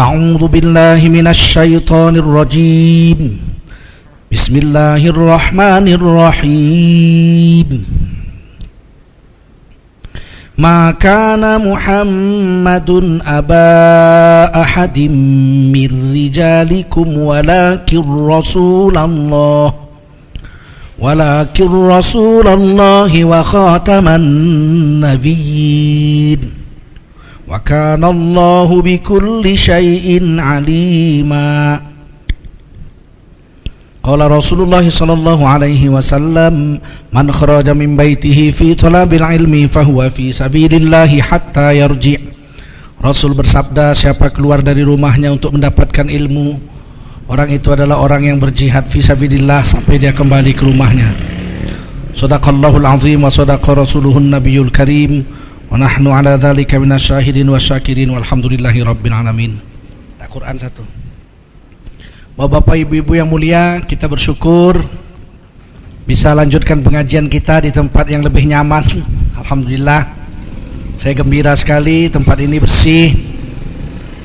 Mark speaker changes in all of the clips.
Speaker 1: أعوذ بالله من الشيطان الرجيم. بسم الله الرحمن الرحيم. ما كان محمد أبا أحد من رجالكم ولكن رسول الله ولكن رسول الله وخاتم النبيين. وكان الله بكل شيء عليما قال رسول الله صلى الله عليه وسلم من خرج من بيته في طلب العلم فهو في سبيل الله حتى يرجع Rasul bersabda siapa keluar dari rumahnya untuk mendapatkan ilmu orang itu adalah orang yang berjihad fi sabilillah sampai dia kembali ke rumahnya Sadaqallahul azim wa sadaqa rasuluhun nabiyul karim wa nahnu ala dhalika minasyahidin wa syakirin walhamdulillahi rabbil alamin. Quran satu. Bapak-bapak ibu-ibu yang mulia kita bersyukur bisa lanjutkan pengajian kita di tempat yang lebih nyaman. Alhamdulillah saya gembira sekali tempat ini bersih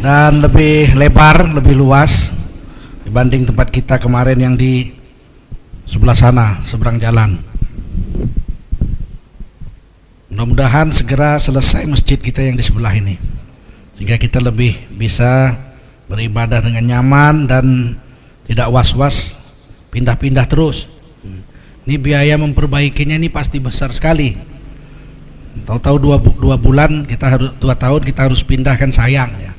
Speaker 1: dan lebih lebar, lebih luas dibanding tempat kita kemarin yang di sebelah sana, seberang jalan. Mudah-mudahan segera selesai masjid kita yang di sebelah ini. Sehingga kita lebih bisa beribadah dengan nyaman dan tidak was-was pindah-pindah terus. Ini biaya memperbaikinya ini pasti besar sekali tahu-tahu dua, dua bulan kita harus dua tahun kita harus pindahkan sayang ya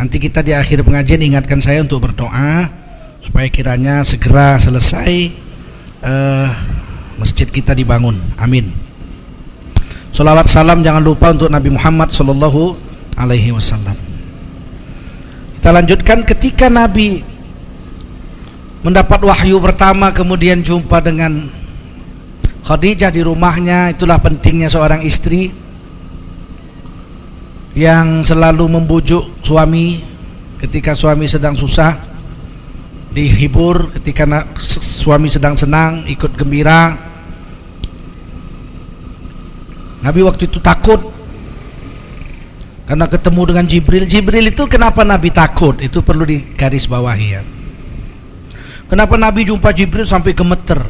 Speaker 1: nanti kita di akhir pengajian ingatkan saya untuk berdoa supaya kiranya segera selesai uh, masjid kita dibangun amin Salawat salam jangan lupa untuk Nabi Muhammad Sallallahu Alaihi Wasallam. Kita lanjutkan ketika Nabi mendapat wahyu pertama kemudian jumpa dengan Khadijah di rumahnya itulah pentingnya seorang istri yang selalu membujuk suami ketika suami sedang susah dihibur ketika suami sedang senang ikut gembira Nabi waktu itu takut karena ketemu dengan Jibril Jibril itu kenapa Nabi takut itu perlu digaris bawahi ya kenapa Nabi jumpa Jibril sampai gemeter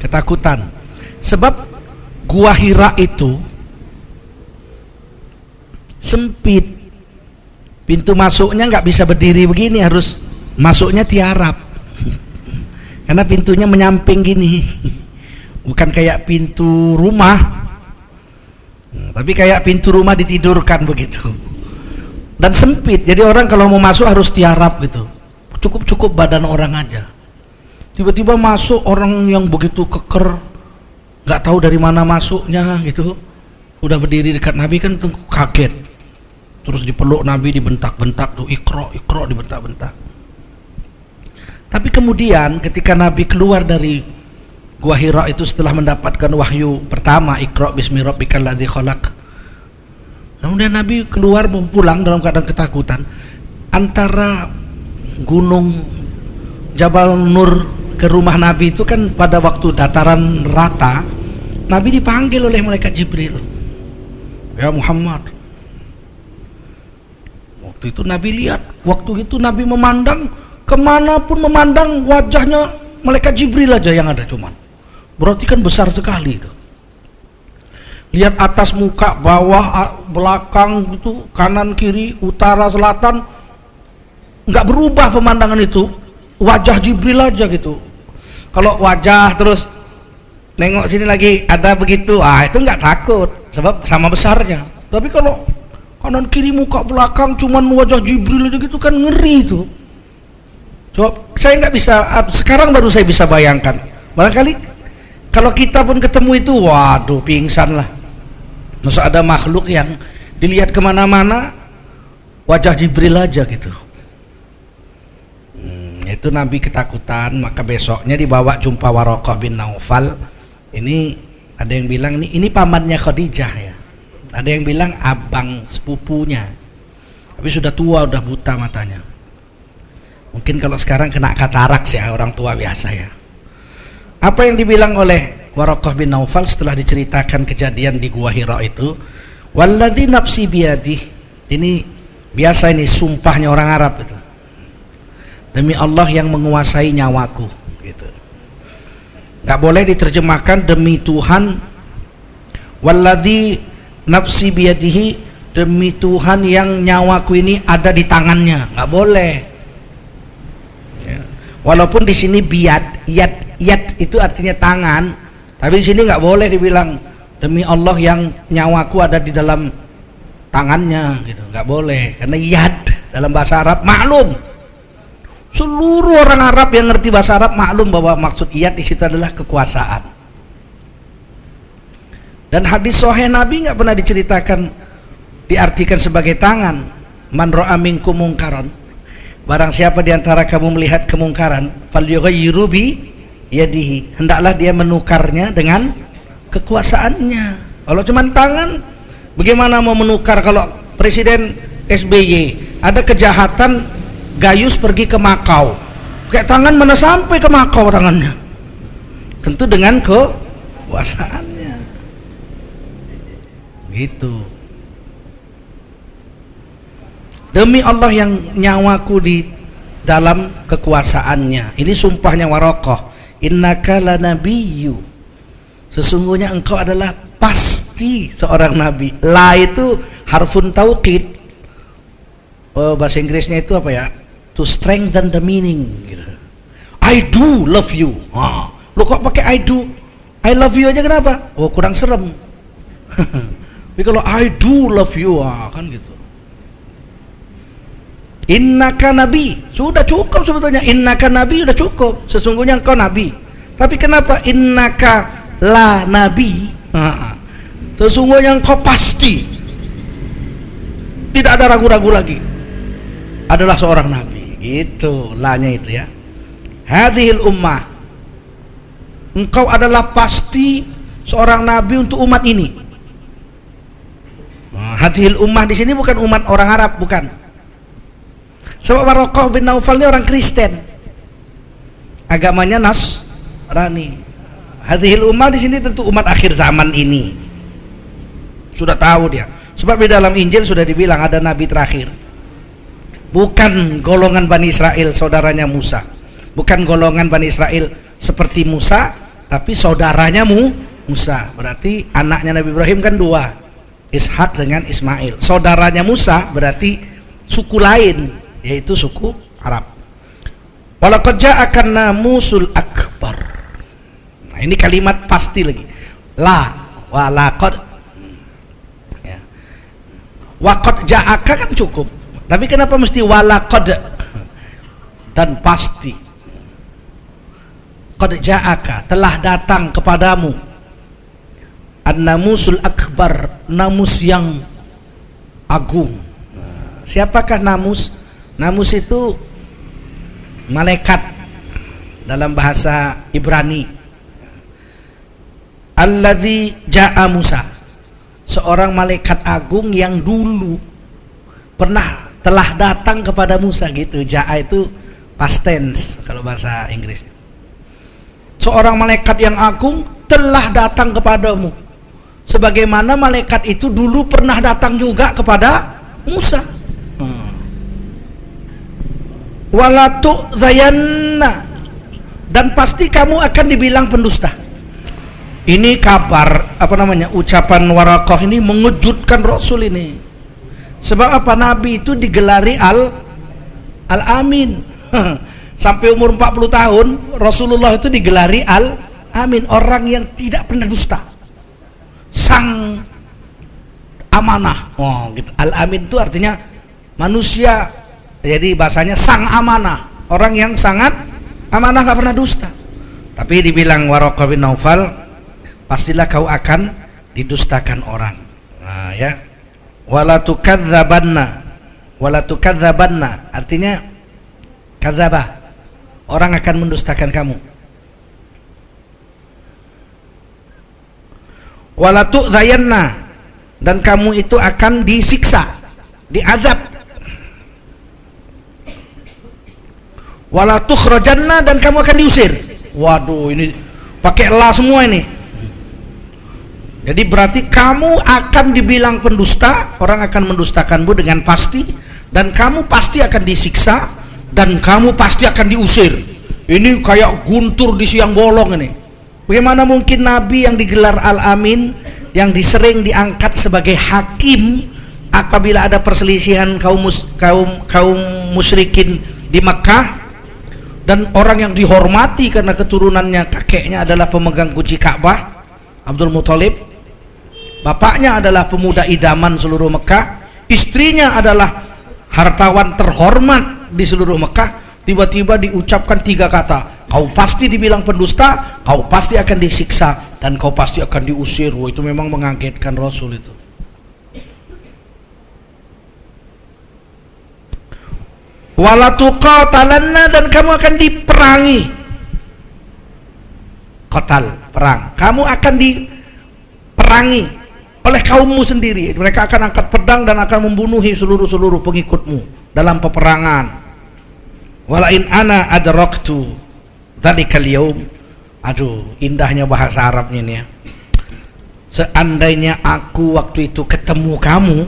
Speaker 1: ketakutan Sebab gua Hira itu sempit. Pintu masuknya nggak bisa berdiri begini, harus masuknya tiarap. Karena pintunya menyamping gini. Bukan kayak pintu rumah. Tapi kayak pintu rumah ditidurkan begitu. Dan sempit. Jadi orang kalau mau masuk harus tiarap gitu. Cukup-cukup badan orang aja. Tiba-tiba masuk orang yang begitu keker, nggak tahu dari mana masuknya gitu udah berdiri dekat Nabi kan kaget terus dipeluk Nabi dibentak-bentak tuh ikro ikro dibentak-bentak tapi kemudian ketika Nabi keluar dari Gua Hira itu setelah mendapatkan wahyu pertama ikro bismi rabbikal ladzi khalaq. Kemudian Nabi keluar pulang dalam keadaan ketakutan. Antara gunung Jabal Nur ke rumah Nabi itu kan pada waktu dataran rata Nabi dipanggil oleh malaikat Jibril. Ya Muhammad. Waktu itu Nabi lihat waktu itu Nabi memandang ke mana pun memandang wajahnya malaikat Jibril aja yang ada cuman berarti kan besar sekali itu. Lihat atas muka bawah belakang itu kanan kiri utara selatan nggak berubah pemandangan itu. Wajah Jibril aja gitu. Kalau wajah terus nengok sini lagi ada begitu. Ah itu nggak takut sebab sama besarnya. Tapi kalau kanan kiri muka belakang cuman wajah Jibril aja gitu kan ngeri itu. Coba saya nggak bisa ah, sekarang baru saya bisa bayangkan. Barangkali kalau kita pun ketemu itu waduh pingsan lah. Masa ada makhluk yang dilihat ke mana-mana wajah Jibril aja gitu. Itu Nabi ketakutan maka besoknya dibawa jumpa Warokoh bin Naufal. Ini ada yang bilang ini ini pamannya Khadijah ya. Ada yang bilang abang sepupunya. Tapi sudah tua udah buta matanya. Mungkin kalau sekarang kena katarak sih ya, orang tua biasa ya apa yang dibilang oleh Warokoh bin Naufal setelah diceritakan kejadian di Gua Hira itu? Walladhi nafsi biadih ini biasa ini sumpahnya orang Arab itu. Demi Allah yang menguasai nyawaku gitu. Nggak boleh diterjemahkan demi Tuhan. Walladzi nafsi biyadihi demi Tuhan yang nyawaku ini ada di tangannya. Nggak boleh. Ya. walaupun di sini biat yat yat itu artinya tangan. Tapi di sini nggak boleh dibilang demi Allah yang nyawaku ada di dalam tangannya gitu. Nggak boleh. Karena yad dalam bahasa Arab maklum. Seluruh orang Arab yang ngerti bahasa Arab maklum bahwa maksud yad di situ adalah kekuasaan. Dan hadis sahih Nabi nggak pernah diceritakan diartikan sebagai tangan. Man ra'a minkum mungkaran. Barang siapa di antara kamu melihat kemungkaran falyughayyiru bi yadihi hendaklah dia menukarnya dengan kekuasaannya kalau cuma tangan Bagaimana mau menukar kalau Presiden SBY ada kejahatan Gayus pergi ke Makau. Kayak tangan mana sampai ke Makau tangannya? Tentu dengan kekuasaannya. Gitu. Demi Allah yang nyawaku di dalam kekuasaannya. Ini sumpahnya Warokoh. Innaka lanabiyyu. Sesungguhnya engkau adalah pasti seorang nabi. La itu harfun taukid oh, bahasa Inggrisnya itu apa ya? To strengthen the meaning gitu. I do love you. Ah. lo kok pakai I do? I love you aja kenapa? Oh kurang serem. Tapi kalau I do love you ah, kan gitu Innaka nabi sudah cukup sebetulnya innaka nabi sudah cukup sesungguhnya engkau nabi tapi kenapa innaka la nabi Sesungguhnya engkau pasti tidak ada ragu-ragu lagi adalah seorang nabi. Itu lanya itu ya. Hadhil ummah. Engkau adalah pasti seorang nabi untuk umat ini. Nah, hadhil ummah di sini bukan umat orang Arab, bukan. Sebab Warokoh bin Naufal ini orang Kristen. Agamanya Nas Rani. Hadhil ummah di sini tentu umat akhir zaman ini. Sudah tahu dia. Sebab di dalam Injil sudah dibilang ada nabi terakhir. Bukan golongan Bani Israel saudaranya Musa. Bukan golongan Bani Israel seperti Musa, tapi saudaranya Mu Musa. Berarti anaknya Nabi Ibrahim kan dua. Ishak dengan Ismail. Saudaranya Musa berarti suku lain, yaitu suku Arab. Walaqad ja'akan namusul akbar Nah, ini kalimat pasti lagi. La walaqad ya. Waqad ja'aka kan cukup. Tapi kenapa mesti walaqad dan pasti? Qad ja'aka telah datang kepadamu An-namusul akbar, namus yang agung. Siapakah namus? Namus itu malaikat dalam bahasa Ibrani. Alladzi ja'a Musa. Seorang malaikat agung yang dulu pernah telah datang kepada Musa gitu. Ja'a itu past tense kalau bahasa Inggris. Seorang malaikat yang agung telah datang kepadamu. Sebagaimana malaikat itu dulu pernah datang juga kepada Musa. Walatu zayanna dan pasti kamu akan dibilang pendusta. Ini kabar apa namanya ucapan warakoh ini mengejutkan Rasul ini. Sebab apa? Nabi itu digelari al al amin sampai umur 40 tahun Rasulullah itu digelari al amin orang yang tidak pernah dusta. Sang amanah. Oh gitu. Al amin itu artinya manusia jadi bahasanya sang amanah. Orang yang sangat amanah gak pernah dusta. Tapi dibilang Warokoh bin Naufal pastilah kau akan didustakan orang. Nah ya. Wala tukadzabanna wala tukadzabanna artinya kadzabah. Orang akan mendustakan kamu. Wala tu'zayanna dan kamu itu akan disiksa diazab wala tukhrajanna dan kamu akan diusir. Waduh ini pakai la semua ini. Jadi berarti kamu akan dibilang pendusta, orang akan mendustakanmu dengan pasti dan kamu pasti akan disiksa dan kamu pasti akan diusir. Ini kayak guntur di siang bolong ini. Bagaimana mungkin nabi yang digelar al-amin yang disering diangkat sebagai hakim apabila ada perselisihan kaum mus, kaum kaum musyrikin di Mekah dan orang yang dihormati karena keturunannya kakeknya adalah pemegang kunci Ka'bah Abdul Muthalib. Bapaknya adalah pemuda idaman seluruh Mekah. Istrinya adalah hartawan terhormat di seluruh Mekah. Tiba-tiba diucapkan tiga kata kau pasti dibilang pendusta kau pasti akan disiksa dan kau pasti akan diusir. Wah, itu memang mengagetkan Rasul itu walatuqatalanna dan kamu akan diperangi. Kotal perang. Kamu akan diperangi oleh kaummu sendiri. Mereka akan angkat pedang dan akan membunuhi seluruh-seluruh pengikutmu dalam peperangan. Walain ana adraktu dzalikal yaum aduh indahnya bahasa Arabnya ini ya. Seandainya aku waktu itu ketemu kamu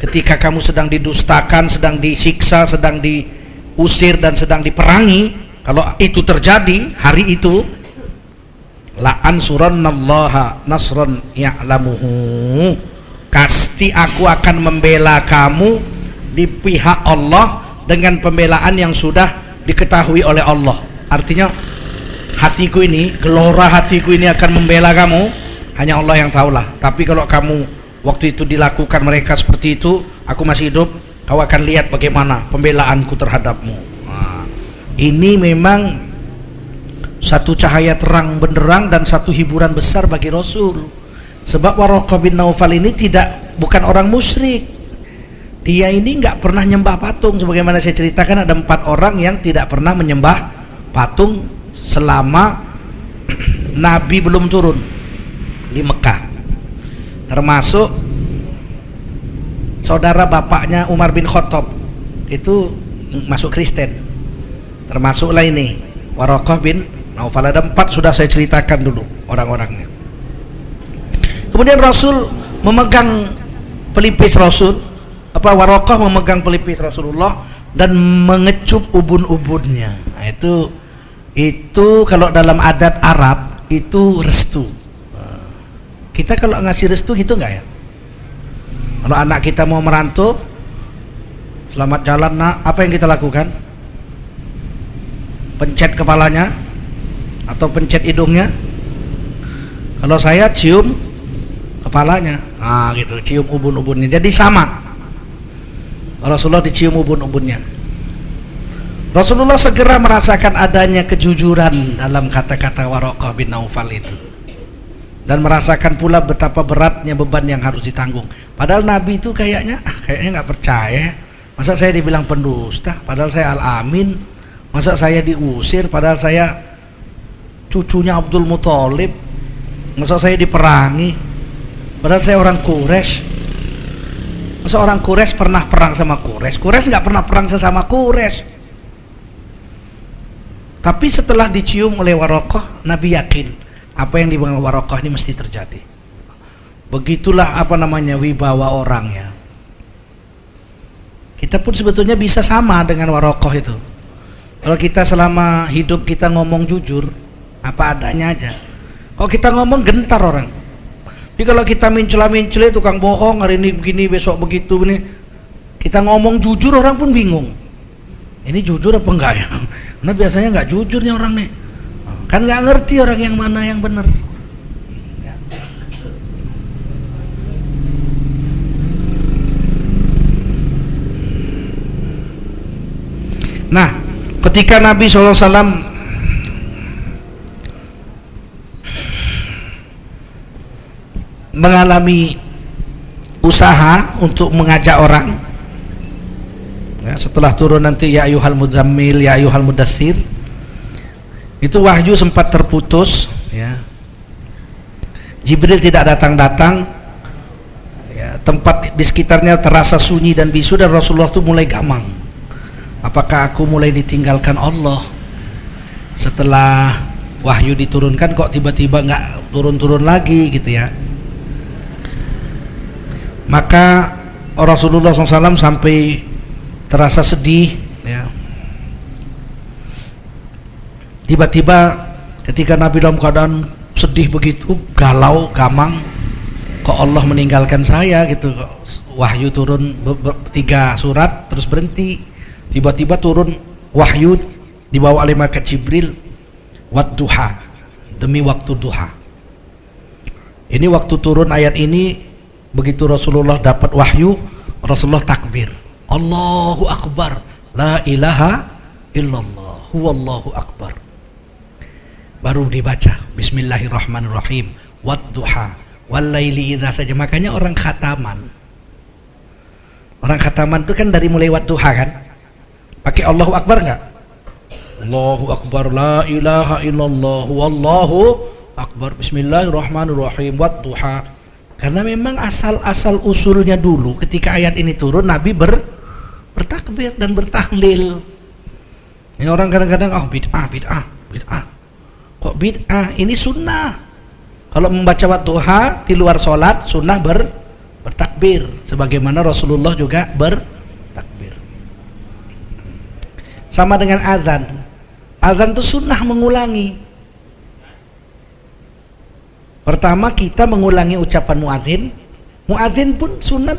Speaker 1: ketika kamu sedang didustakan sedang disiksa sedang diusir dan sedang diperangi kalau itu terjadi hari itu la ansurannallaha nasran ya'lamuhu. Pasti aku akan membela kamu di pihak Allah dengan pembelaan yang sudah diketahui oleh Allah. Artinya hatiku ini gelora hatiku ini akan membela kamu. Hanya Allah yang tahulah. Tapi kalau kamu waktu itu dilakukan mereka seperti itu aku masih hidup kau akan lihat bagaimana pembelaanku terhadapmu. Nah, ini memang satu cahaya terang benderang dan satu hiburan besar bagi Rasul. Sebab Waraqah bin Naufal ini tidak bukan orang musyrik. Dia ini nggak pernah nyembah patung sebagaimana saya ceritakan ada empat orang yang tidak pernah menyembah patung selama Nabi belum turun di Mekah termasuk saudara bapaknya Umar bin Khattab itu masuk Kristen termasuklah ini Waraqah bin Naufal ada empat sudah saya ceritakan dulu orang-orangnya. Kemudian Rasul memegang pelipis Rasul, apa Warokoh memegang pelipis Rasulullah dan mengecup ubun-ubunnya. Nah, itu itu kalau dalam adat Arab itu restu. Kita kalau ngasih restu gitu nggak ya? Kalau anak kita mau merantau, selamat jalan nak, apa yang kita lakukan? Pencet kepalanya, atau pencet hidungnya. Kalau saya cium kepalanya. Ah gitu. Cium ubun-ubunnya. Jadi sama. Rasulullah dicium ubun-ubunnya. Rasulullah segera merasakan adanya kejujuran dalam kata-kata Waraqah bin Naufal itu dan merasakan pula betapa beratnya beban yang harus ditanggung. Padahal Nabi itu kayaknya ah, kayaknya nggak percaya. Masa saya dibilang pendusta? Padahal saya al-amin. Masa saya diusir? Padahal saya cucunya Abdul Muthalib. Masa saya diperangi? Padahal saya orang Quraisy. Masa orang Quraisy pernah perang sama Quraisy? Quraisy nggak pernah perang sesama Quraisy. Tapi setelah dicium oleh Warokoh Nabi yakin apa yang dibangun Warokoh ini mesti terjadi. Begitulah apa namanya wibawa orangnya kita pun sebetulnya bisa sama dengan Warokoh itu. Kalau kita selama hidup kita ngomong jujur apa adanya aja. Kalau kita ngomong gentar orang. Jadi kalau kita mencela-mencela tukang bohong hari ini begini besok begitu ini kita ngomong jujur orang pun bingung. Ini jujur apa enggak ya? Karena biasanya enggak jujur nih orang nih kan nggak ngerti orang yang mana yang benar. Nah, ketika Nabi SAW mengalami usaha untuk mengajak orang ya, setelah turun nanti ya ayuhal muzammil ya ayuhal mudassir itu wahyu sempat terputus ya. Jibril tidak datang-datang. Ya, tempat di sekitarnya terasa sunyi dan bisu dan Rasulullah itu mulai gamang. Apakah aku mulai ditinggalkan Allah? Setelah wahyu diturunkan kok tiba-tiba nggak turun-turun lagi gitu ya? Maka Rasulullah SAW sampai terasa sedih ya tiba-tiba ketika Nabi dalam keadaan sedih begitu galau gamang kok Allah meninggalkan saya gitu wahyu turun tiga surat terus berhenti. Tiba-tiba turun wahyu dibawa oleh malaikat Jibril duha demi waktu duha. Ini waktu turun ayat ini begitu Rasulullah dapat wahyu Rasulullah takbir Allahu Akbar la ilaha illallah huwallahu akbar baru dibaca. Bismillahirrahmanirrahim. Duha walaili idza saja. Makanya orang khataman. Orang khataman itu kan dari mulai wadduha kan? Pakai Allahu Akbar nggak? Allahu Akbar. La ilaha illallah. Wallahu Akbar. Bismillahirrahmanirrahim. Wadduha. Karena memang asal-asal usulnya dulu ketika ayat ini turun Nabi ber bertakbir dan bertahlil. Ini orang kadang-kadang oh bid'ah bid'ah bid'ah kok bid'ah ini sunnah kalau membaca wadduha di luar sholat sunnah ber bertakbir sebagaimana Rasulullah juga bertakbir. Sama dengan azan. Azan itu sunnah mengulangi. Pertama kita mengulangi ucapan muadzin. Muadzin pun sunat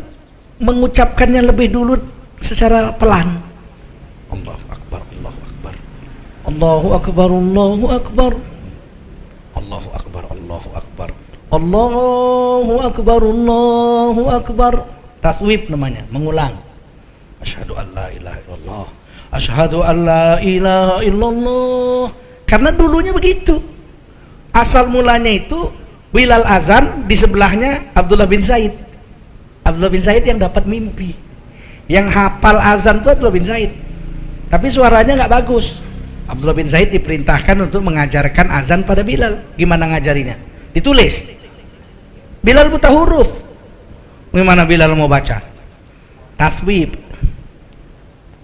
Speaker 1: mengucapkannya lebih dulu secara pelan. Akbar. Allahu akbar, Allahu akbar. Allahu akbar, Allahu akbar. Allahu akbar, Allahu akbar. Taswib namanya, mengulang. Asyhadu an la ilaha illallah. Asyhadu an la ilaha illallah. Karena dulunya begitu. Asal mulanya itu Bilal azan di sebelahnya Abdullah bin Said. Abdullah bin Said yang dapat mimpi. Yang hafal azan itu Abdullah bin Said. Tapi suaranya nggak bagus. Abdullah bin Zaid diperintahkan untuk mengajarkan azan pada Bilal. Gimana ngajarinya? Ditulis. Bilal buta huruf. Gimana Bilal mau baca? Taswib.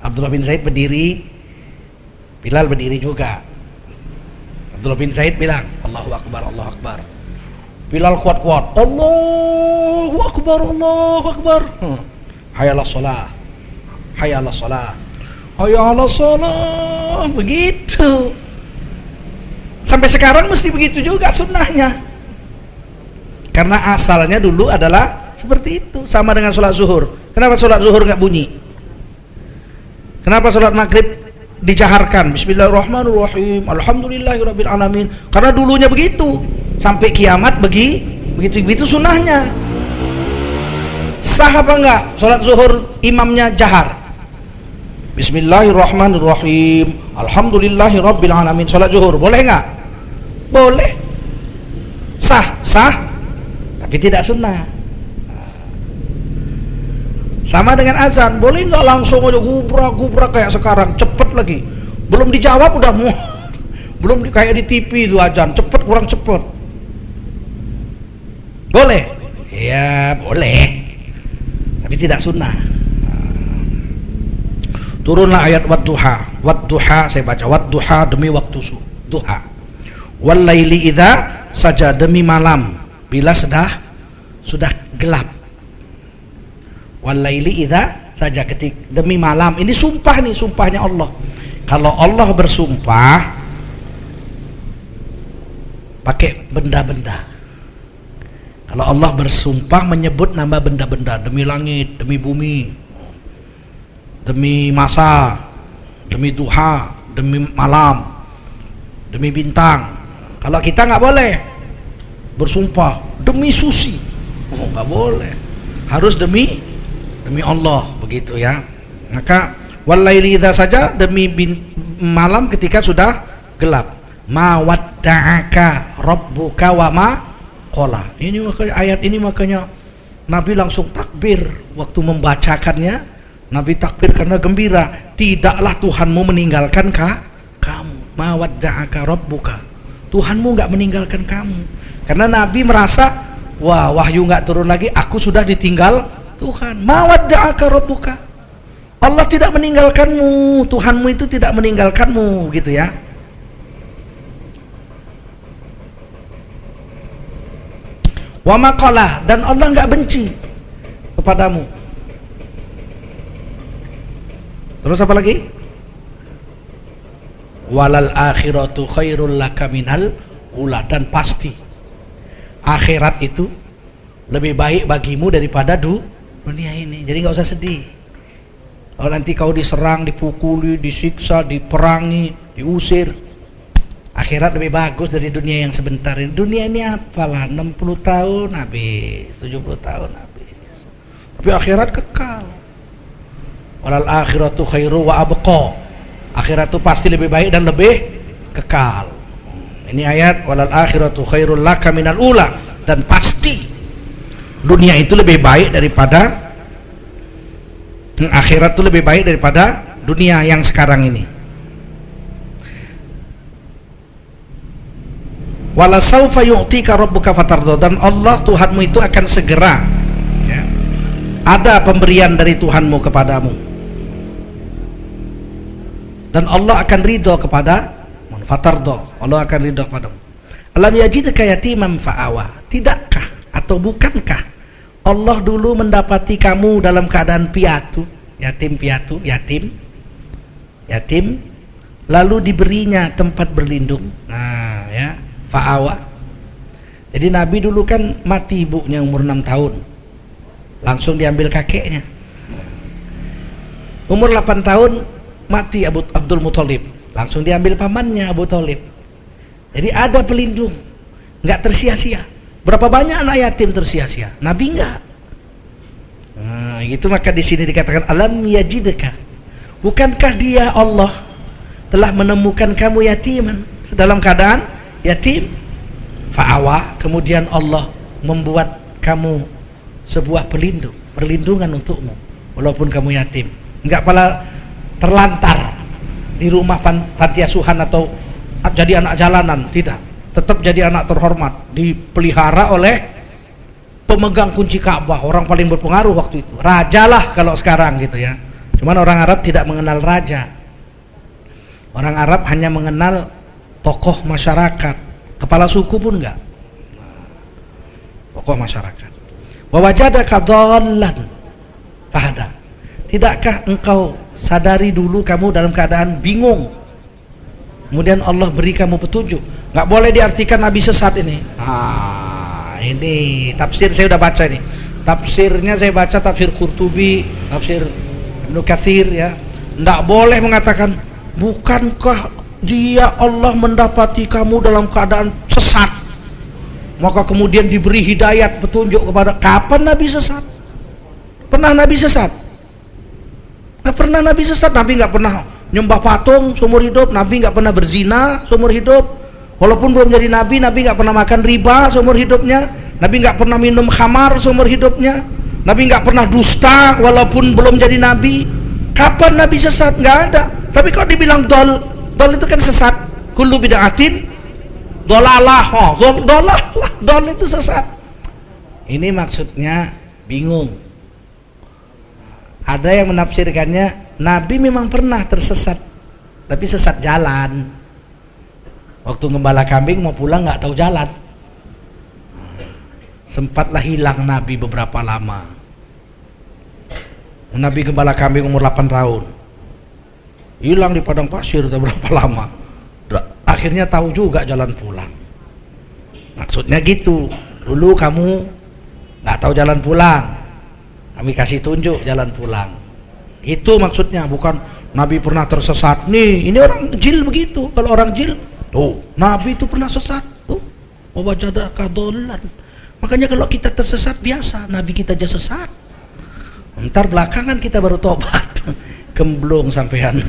Speaker 1: Abdullah bin Zaid berdiri. Bilal berdiri juga. Abdullah bin Zaid bilang, Allahu Akbar, Allahu Akbar. Bilal kuat-kuat, Allahu Akbar, Allahu Akbar. Hmm. Hayalah sholat. Hayalah sholat Hayya ala sholah begitu. Sampai sekarang mesti begitu juga sunnahnya. Karena asalnya dulu adalah seperti itu sama dengan sholat zuhur. Kenapa sholat zuhur nggak bunyi? Kenapa sholat maghrib dijaharkan? Bismillahirrahmanirrahim. Alhamdulillahirabbil alamin. Karena dulunya begitu. Sampai kiamat begi begitu begitu sunnahnya. Sah apa enggak sholat zuhur imamnya jahar Bismillahirrahmanirrahim. Alhamdulillahirabbil alamin. Salat zuhur boleh enggak? Boleh. Sah, sah. Tapi tidak sunnah. Sama dengan azan, boleh enggak langsung aja gubrak-gubrak kayak sekarang, cepet lagi. Belum dijawab udah mau belum di, kayak di TV itu azan, cepet kurang cepet. Boleh? Ya, boleh. Tapi tidak sunnah turunlah ayat wadduha wadduha saya baca. Wadduha demi waktu duha. Wal laili idza saja demi malam. Bila sudah sudah gelap. Wal laili idza saja ketik demi malam. Ini sumpah nih sumpahnya Allah. Kalau Allah bersumpah pakai benda-benda. Kalau Allah bersumpah menyebut nama benda-benda demi langit demi bumi demi masa demi duha demi malam demi bintang. Kalau kita nggak boleh bersumpah demi susi. Oh nggak boleh. Harus demi demi Allah begitu ya. Maka walaili saja demi bin, malam ketika sudah gelap. Ma wadda'aka rabbuka wa ma ini makanya ayat ini makanya Nabi langsung takbir waktu membacakannya Nabi takbir karena gembira. Tidaklah Tuhanmu meninggalkan ka, kamu. Mawadda'aka rabbuka. Tuhanmu nggak meninggalkan kamu. Karena Nabi merasa, wah wahyu nggak turun lagi, aku sudah ditinggal Tuhan. Mawadda'aka rabbuka. Allah tidak meninggalkanmu, Tuhanmu itu tidak meninggalkanmu, gitu ya. Wa maqalah dan Allah nggak benci kepadamu terus apa lagi? Walal akhiratu khairul laka minal ula. Dan pasti akhirat itu lebih baik bagimu daripada du dunia ini. Jadi nggak usah sedih. Kalau nanti kau diserang dipukuli disiksa diperangi diusir akhirat lebih bagus dari dunia yang sebentar ini. Dunia ini apalah? 60 tahun habis 70 tahun habis. Tapi akhirat kekal walal akhiratu khairu wa abqa. Akhirat itu pasti lebih baik dan lebih kekal. Ini ayat walal akhiratu khairul laka minal ula. Dan pasti dunia itu lebih baik daripada akhirat itu lebih baik daripada dunia yang sekarang ini. Wala saufa yu'tika rabbuka fatardo. Dan Allah Tuhanmu itu akan segera ya, ada pemberian dari Tuhanmu kepadamu dan Allah akan ridho kepada fatardo Allah akan ridho kepada alam yajidka yatiman fa'awa. Tidakkah atau bukankah Allah dulu mendapati kamu dalam keadaan piatu? Yatim piatu yatim. Yatim. Lalu diberinya tempat berlindung. Nah ya. Fa'awa. Jadi Nabi dulu kan mati ibunya umur 6 tahun. Langsung diambil kakeknya. Umur 8 tahun mati Abu Abdul Muthalib. Langsung diambil pamannya Abu Talib jadi ada pelindung. Nggak tersia-sia. Berapa banyak anak yatim tersia-sia? Nabi enggak nah, itu maka di sini dikatakan alam yajidka. Bukankah dia Allah telah menemukan kamu yatiman? Dalam keadaan yatim. Fa'awa kemudian Allah membuat kamu sebuah pelindung perlindungan untukmu walaupun kamu yatim. Enggak pala terlantar di rumah panti asuhan atau jadi anak jalanan. Tidak. Tetap jadi anak terhormat. Dipelihara oleh pemegang kunci Ka'bah. Orang paling berpengaruh waktu itu. Raja lah kalau sekarang gitu ya. Cuman orang Arab tidak mengenal raja. Orang Arab hanya mengenal tokoh masyarakat. Kepala suku pun enggak. Tokoh masyarakat. Wawajada kadallan fahada. Tidakkah engkau sadari dulu kamu dalam keadaan bingung. Kemudian Allah beri kamu petunjuk. Nggak boleh diartikan Nabi sesat ini. Ah ini tafsir saya udah baca ini. Tafsirnya saya baca tafsir Qurtubi tafsir Ibnu Katsir ya. Nggak boleh mengatakan bukankah dia Allah mendapati kamu dalam keadaan sesat? Maka kemudian diberi hidayat petunjuk kepada kapan Nabi sesat? Pernah Nabi sesat Gak pernah Nabi sesat, Nabi nggak pernah nyembah patung seumur hidup, Nabi nggak pernah berzina seumur hidup. Walaupun belum jadi Nabi, Nabi nggak pernah makan riba seumur hidupnya, Nabi nggak pernah minum khamar seumur hidupnya, Nabi nggak pernah dusta walaupun belum jadi Nabi. Kapan Nabi sesat? Nggak ada. Tapi kok dibilang dol, dol itu kan sesat. Kullu bid'atin dolalah, oh, dol, dolah, dol itu sesat. Ini maksudnya bingung ada yang menafsirkannya Nabi memang pernah tersesat, tapi sesat jalan. Waktu gembala kambing mau pulang nggak tahu jalan. Sempatlah hilang Nabi beberapa lama. Nabi gembala kambing umur 8 tahun. Hilang di padang pasir udah berapa lama. Akhirnya tahu juga jalan pulang. Maksudnya gitu. Dulu kamu nggak tahu jalan pulang kami kasih tunjuk jalan pulang. Itu maksudnya bukan Nabi pernah tersesat. Nih ini orang jil begitu. Kalau orang jil tuh Nabi itu pernah sesat tuh. Wajada kadolan makanya kalau kita tersesat biasa. Nabi kita aja sesat. Ntar belakangan kita baru tobat. Kemblong sampean.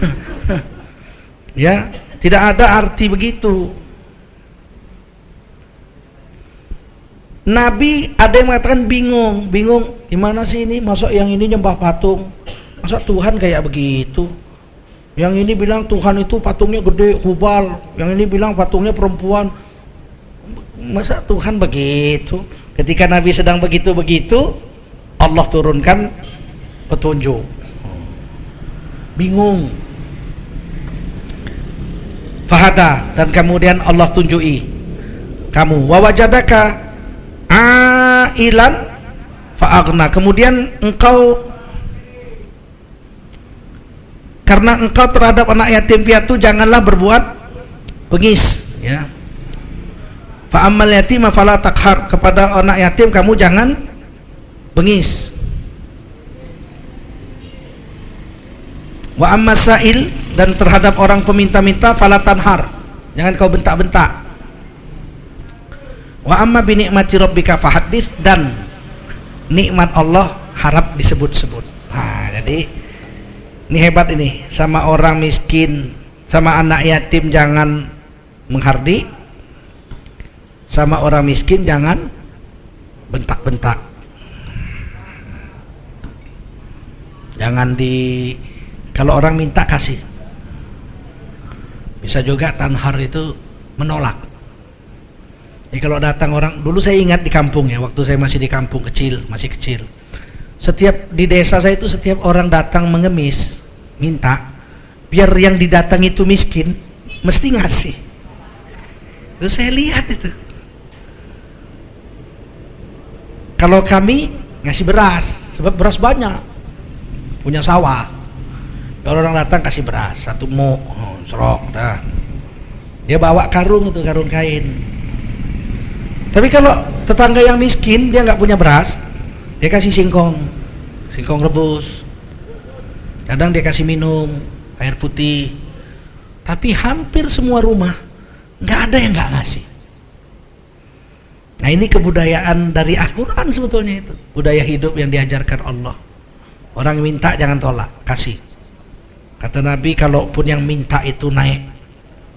Speaker 1: Ya tidak ada arti begitu. Nabi ada yang mengatakan bingung, bingung gimana sih ini masa yang ini nyembah patung, masa Tuhan kayak begitu? Yang ini bilang Tuhan itu patungnya gede, hubal, yang ini bilang patungnya perempuan. Masa Tuhan begitu? Ketika Nabi sedang begitu-begitu, Allah turunkan petunjuk. Bingung. Fahada dan kemudian Allah tunjui kamu wawajadaka ailan fa'agna kemudian engkau karena engkau terhadap anak yatim piatu janganlah berbuat bengis ya. Fa ammal yatim fala takhar. Kepada anak yatim kamu jangan bengis. Wa amma sa'il dan terhadap orang peminta-minta fala tanhar. Jangan kau bentak-bentak. Wa amma bi nikmati rabbika fahaddits dan nikmat Allah harap disebut-sebut. Nah jadi ini hebat ini. Sama orang miskin sama anak yatim jangan menghardi. Sama orang miskin jangan bentak-bentak. Jangan di kalau orang minta kasih. Bisa juga tanhar itu menolak jadi kalau datang orang dulu saya ingat di kampung ya waktu saya masih di kampung kecil masih kecil. Setiap di desa saya itu setiap orang datang mengemis minta biar yang didatang itu miskin mesti ngasih. Itu saya lihat itu. Kalau kami ngasih beras sebab beras banyak punya sawah. Kalau orang datang kasih beras satu mo oh, serok dah. Dia bawa karung itu karung kain tapi kalau tetangga yang miskin dia nggak punya beras dia kasih singkong. Singkong rebus. Kadang dia kasih minum air putih. Tapi hampir semua rumah nggak ada yang nggak ngasih. Nah ini kebudayaan dari Al-Quran sebetulnya itu. Budaya hidup yang diajarkan Allah. Orang minta jangan tolak. Kasih. Kata Nabi kalaupun yang minta itu naik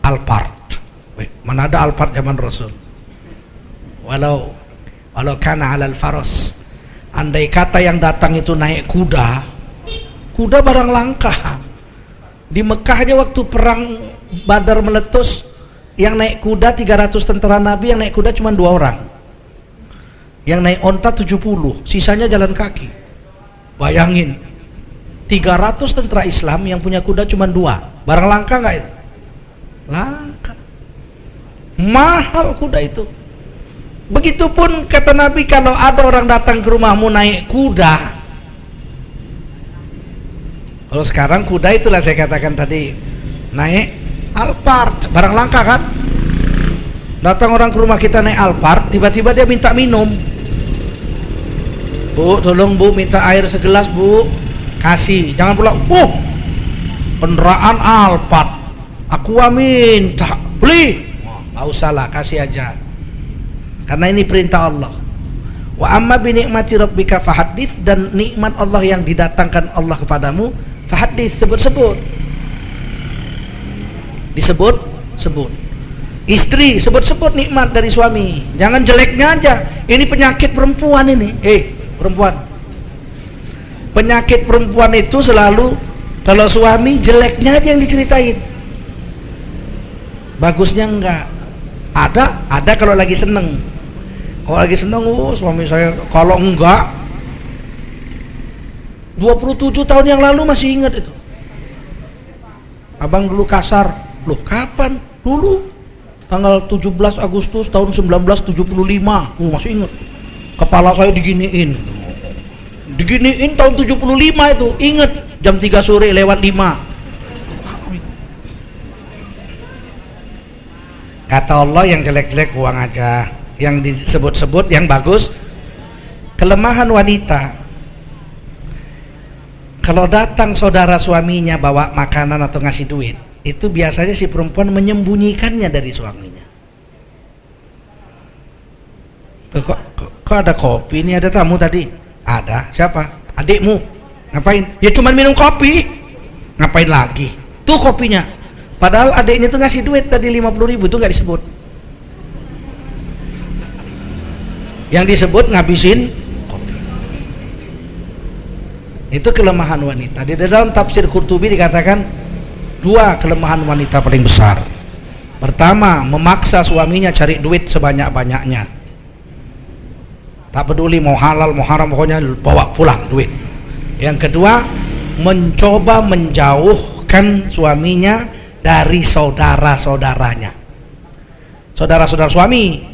Speaker 1: Alphard mana ada Alphard zaman Rasul walau walau kana alal faros. Andai kata yang datang itu naik kuda kuda barang langka. Di Mekah aja waktu perang Badar meletus yang naik kuda 300 tentara Nabi yang naik kuda cuma dua orang. Yang naik onta 70 sisanya jalan kaki. Bayangin 300 tentara Islam yang punya kuda cuma dua. Barang langka nggak itu? Langka. Mahal kuda itu Begitupun kata Nabi kalau ada orang datang ke rumahmu naik kuda. Kalau sekarang kuda itulah saya katakan tadi naik Alphard, barang langka kan? Datang orang ke rumah kita naik Alphard, tiba-tiba dia minta minum. Bu, tolong Bu minta air segelas Bu. Kasih, jangan pula, Bu. Penderaan Alphard. Aku minta, beli. Oh, nggak usah lah, kasih aja karena ini perintah Allah. Wa amma bi nikmati rabbika fahaddits dan nikmat Allah yang didatangkan Allah kepadamu fahaddits sebut-sebut. Disebut sebut. Istri sebut-sebut nikmat dari suami. Jangan jeleknya aja. Ini penyakit perempuan ini. Eh perempuan. Penyakit perempuan itu selalu kalau suami jeleknya aja yang diceritain. Bagusnya enggak. Ada ada kalau lagi seneng kalau lagi seneng oh, suami saya kalau enggak 27 tahun yang lalu masih ingat itu. Abang dulu kasar. Loh kapan? Dulu tanggal 17 Agustus tahun 1975 oh, masih ingat. Kepala saya diginiin. Diginiin tahun 75 itu. Ingat jam 3 sore lewat 5 kata Allah yang jelek-jelek buang aja yang disebut-sebut yang bagus kelemahan wanita. Kalau datang saudara suaminya bawa makanan atau ngasih duit itu biasanya si perempuan menyembunyikannya dari suaminya. Kok, kok, kok ada kopi? Ini ada tamu tadi. Ada. Siapa? Adikmu. Ngapain? Ya cuma minum kopi. Ngapain lagi? Tuh kopinya. Padahal adiknya tuh ngasih duit tadi 50 ribu itu nggak disebut yang disebut ngabisin kopi. Itu kelemahan wanita. Di dalam tafsir Qurtubi dikatakan dua kelemahan wanita paling besar. Pertama memaksa suaminya cari duit sebanyak-banyaknya. Tak peduli mau halal mau haram pokoknya bawa pulang duit. Yang kedua mencoba menjauhkan suaminya dari saudara-saudaranya. Saudara-saudara suami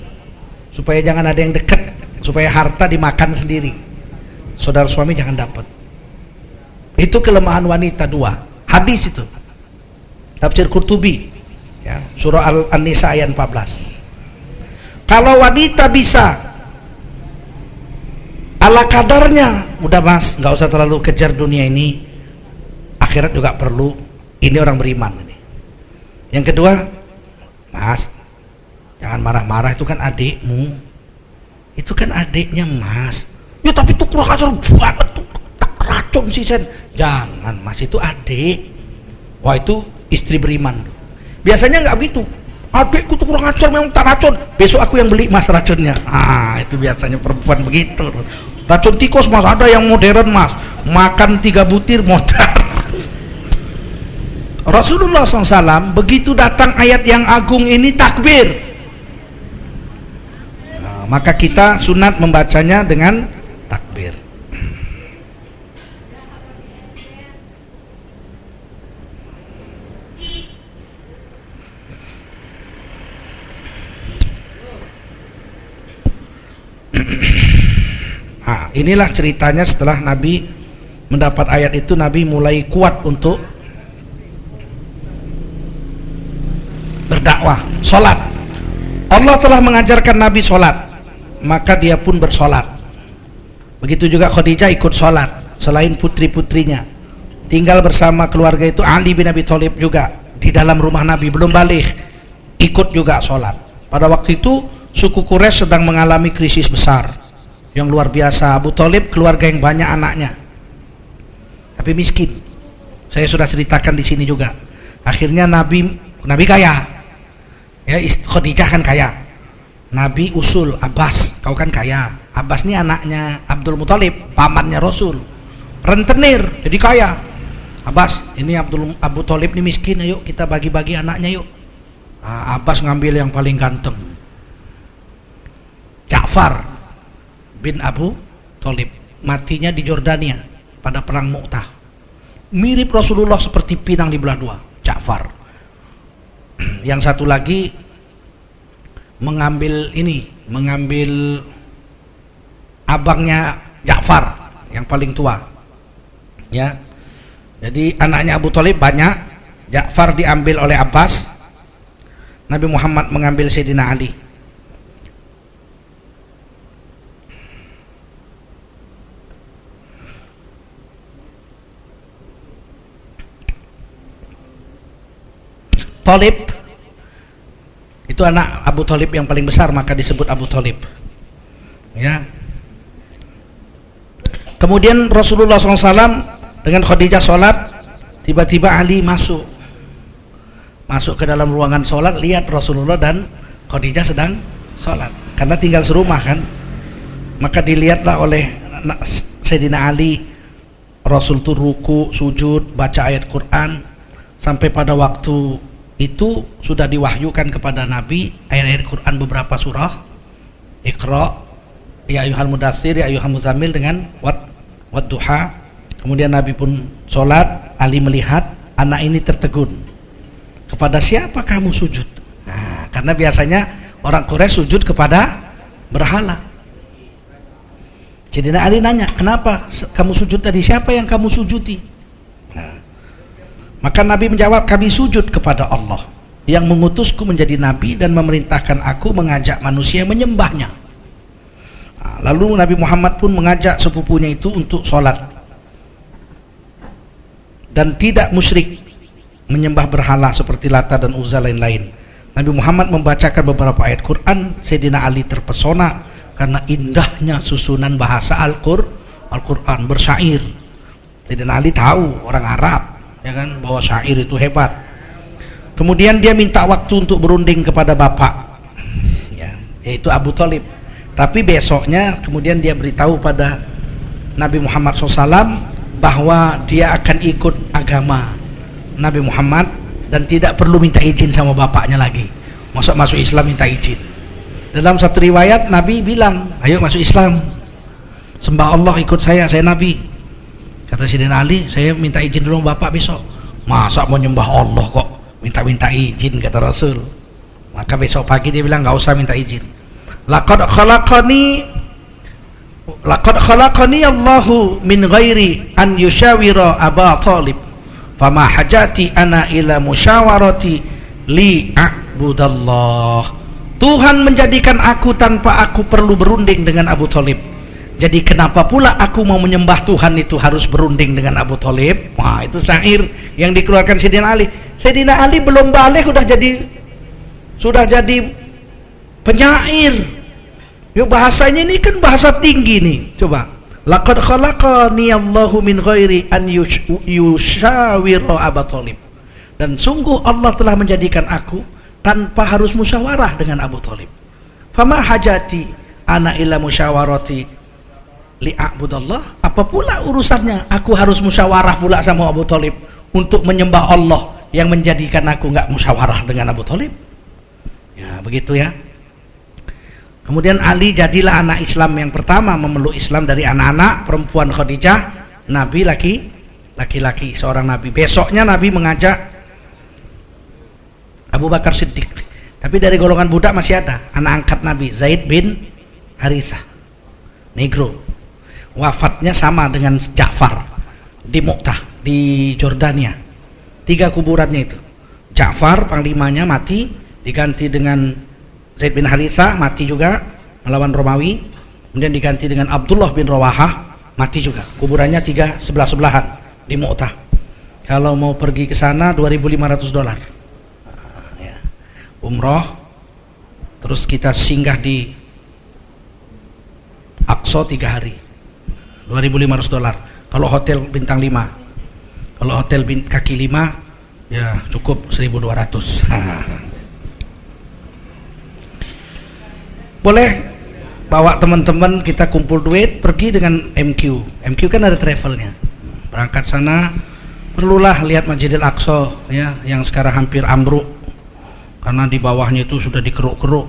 Speaker 1: supaya jangan ada yang dekat supaya harta dimakan sendiri. Saudara suami jangan dapat. Itu kelemahan wanita dua. Hadis itu. Tafsir Qurtubi. Ya, surah Al-Nisa ayat 14 kalau wanita bisa ala kadarnya udah mas nggak usah terlalu kejar dunia ini. Akhirat juga perlu. Ini orang beriman ini. Yang kedua mas jangan marah-marah itu kan adikmu. Itu kan adiknya mas. Ya tapi itu kurang ajar banget tuh. Racun sih sen. Jangan mas itu adik. Wah itu istri beriman. Biasanya nggak begitu. Adikku tuh kurang ajar memang tak racun. Besok aku yang beli mas racunnya. Ah itu biasanya perempuan begitu. Racun tikus mas ada yang modern mas. Makan tiga butir modar Rasulullah SAW begitu datang ayat yang agung ini takbir maka kita sunat membacanya dengan takbir Nah, inilah ceritanya setelah Nabi mendapat ayat itu Nabi mulai kuat untuk berdakwah, sholat. Allah telah mengajarkan Nabi sholat, maka dia pun bersolat. Begitu juga Khadijah ikut sholat, selain putri-putrinya. Tinggal bersama keluarga itu Ali bin Abi Thalib juga di dalam rumah Nabi belum balik, ikut juga sholat. Pada waktu itu suku Quraisy sedang mengalami krisis besar yang luar biasa Abu Talib keluarga yang banyak anaknya tapi miskin saya sudah ceritakan di sini juga akhirnya Nabi Nabi kaya ya Khadijah kan kaya Nabi usul Abbas. Kau kan kaya. Abbas ini anaknya Abdul Muthalib pamannya Rasul. Rentenir jadi kaya. Abbas ini Abdul Abu Talib ini miskin ayo kita bagi-bagi anaknya yuk. Nah, Abbas ngambil yang paling ganteng. Ja'far bin Abu Thalib. Matinya di Jordania pada perang Mu'tah. Mirip Rasulullah seperti pinang di belah dua Ja'far. Yang satu lagi mengambil ini mengambil abangnya Ja'far yang paling tua ya. Jadi anaknya Abu Thalib banyak Ja'far diambil oleh Abbas Nabi Muhammad mengambil Sayyidina Ali. Talib itu anak Abu Talib yang paling besar maka disebut Abu Talib ya. Kemudian Rasulullah SAW dengan Khadijah sholat tiba-tiba Ali masuk. Masuk ke dalam ruangan sholat lihat Rasulullah dan Khadijah sedang sholat karena tinggal serumah kan. Maka dilihatlah oleh Sayyidina Ali Rasul itu ruku, sujud, baca ayat Quran sampai pada waktu itu sudah diwahyukan kepada Nabi ayat-ayat Quran beberapa surah. Iqra ya ayuhal mudassir ya ayuhal muzammil dengan wat wat duha. Kemudian Nabi pun sholat Ali melihat anak ini tertegun. Kepada siapa kamu sujud? Nah, karena biasanya orang Quraisy sujud kepada berhala. Jadi Ali nanya kenapa kamu sujud tadi? Siapa yang kamu sujudi maka Nabi menjawab, kami sujud kepada Allah yang mengutusku menjadi Nabi dan memerintahkan aku mengajak manusia menyembahnya. Nah, lalu Nabi Muhammad pun mengajak sepupunya itu untuk sholat dan tidak musyrik menyembah berhala seperti Lata dan Uzza lain-lain. Nabi Muhammad membacakan beberapa ayat Quran, Sayyidina Ali terpesona karena indahnya susunan bahasa Al-Qur'an Al bersyair. Sayyidina Ali tahu orang Arab, ya kan bahwa syair itu hebat. Kemudian dia minta waktu untuk berunding kepada bapak. Ya, yaitu Abu Talib. Tapi besoknya kemudian dia beritahu pada Nabi Muhammad SAW bahwa dia akan ikut agama Nabi Muhammad dan tidak perlu minta izin sama bapaknya lagi. Masuk masuk Islam minta izin. Dalam satu riwayat Nabi bilang ayo masuk Islam. Sembah Allah ikut saya saya Nabi kata Sidin Ali saya minta izin dulu bapak besok. Masa mau nyembah Allah kok? Minta-minta izin kata Rasul. Maka besok pagi dia bilang nggak usah minta izin. Laqad khalaqani laqad khalaqani Allahu min ghairi an yushawira Aba Talib. Fama hajati ana ila musyawarati li a'budallah. Tuhan menjadikan aku tanpa aku perlu berunding dengan Abu Talib jadi kenapa pula aku mau menyembah Tuhan itu harus berunding dengan Abu Talib? Wah itu syair yang dikeluarkan Sayyidina Ali. Sayyidina Ali belum balik sudah jadi sudah jadi penyair. Yuk bahasanya ini kan bahasa tinggi nih. Coba. Laqad khalaqani Allahu min ghairi an yushawira Abu Talib. Dan sungguh Allah telah menjadikan aku tanpa harus musyawarah dengan Abu Talib. Fama hajati ana ila musyawarati li a'budallah. Apa pula urusannya aku harus musyawarah pula sama Abu Talib untuk menyembah Allah yang menjadikan aku nggak musyawarah dengan Abu Talib? Ya, begitu ya. Kemudian Ali jadilah anak Islam yang pertama memeluk Islam dari anak-anak perempuan Khadijah, Nabi laki laki-laki seorang Nabi. Besoknya Nabi mengajak Abu Bakar Siddiq. Tapi dari golongan budak masih ada anak angkat Nabi Zaid bin Harithah. Negro. Wafatnya sama dengan Ja'far di Mu'tah di Jordania. Tiga kuburannya itu. Ja'far panglimanya mati diganti dengan Zaid bin Haritha mati juga melawan Romawi kemudian diganti dengan Abdullah bin Rawahah mati juga kuburannya tiga sebelah sebelahan di Mu'tah kalau mau pergi ke sana 2.500 dolar ah, ya. umroh terus kita singgah di Aqsa tiga hari 2.500 dolar. Kalau hotel bintang 5 kalau hotel kaki 5 ya cukup 1.200 boleh bawa teman-teman kita kumpul duit pergi dengan MQ MQ kan ada travelnya. Berangkat sana perlulah lihat Masjidil Aqsa ya yang sekarang hampir ambruk. Karena di bawahnya itu sudah dikeruk-keruk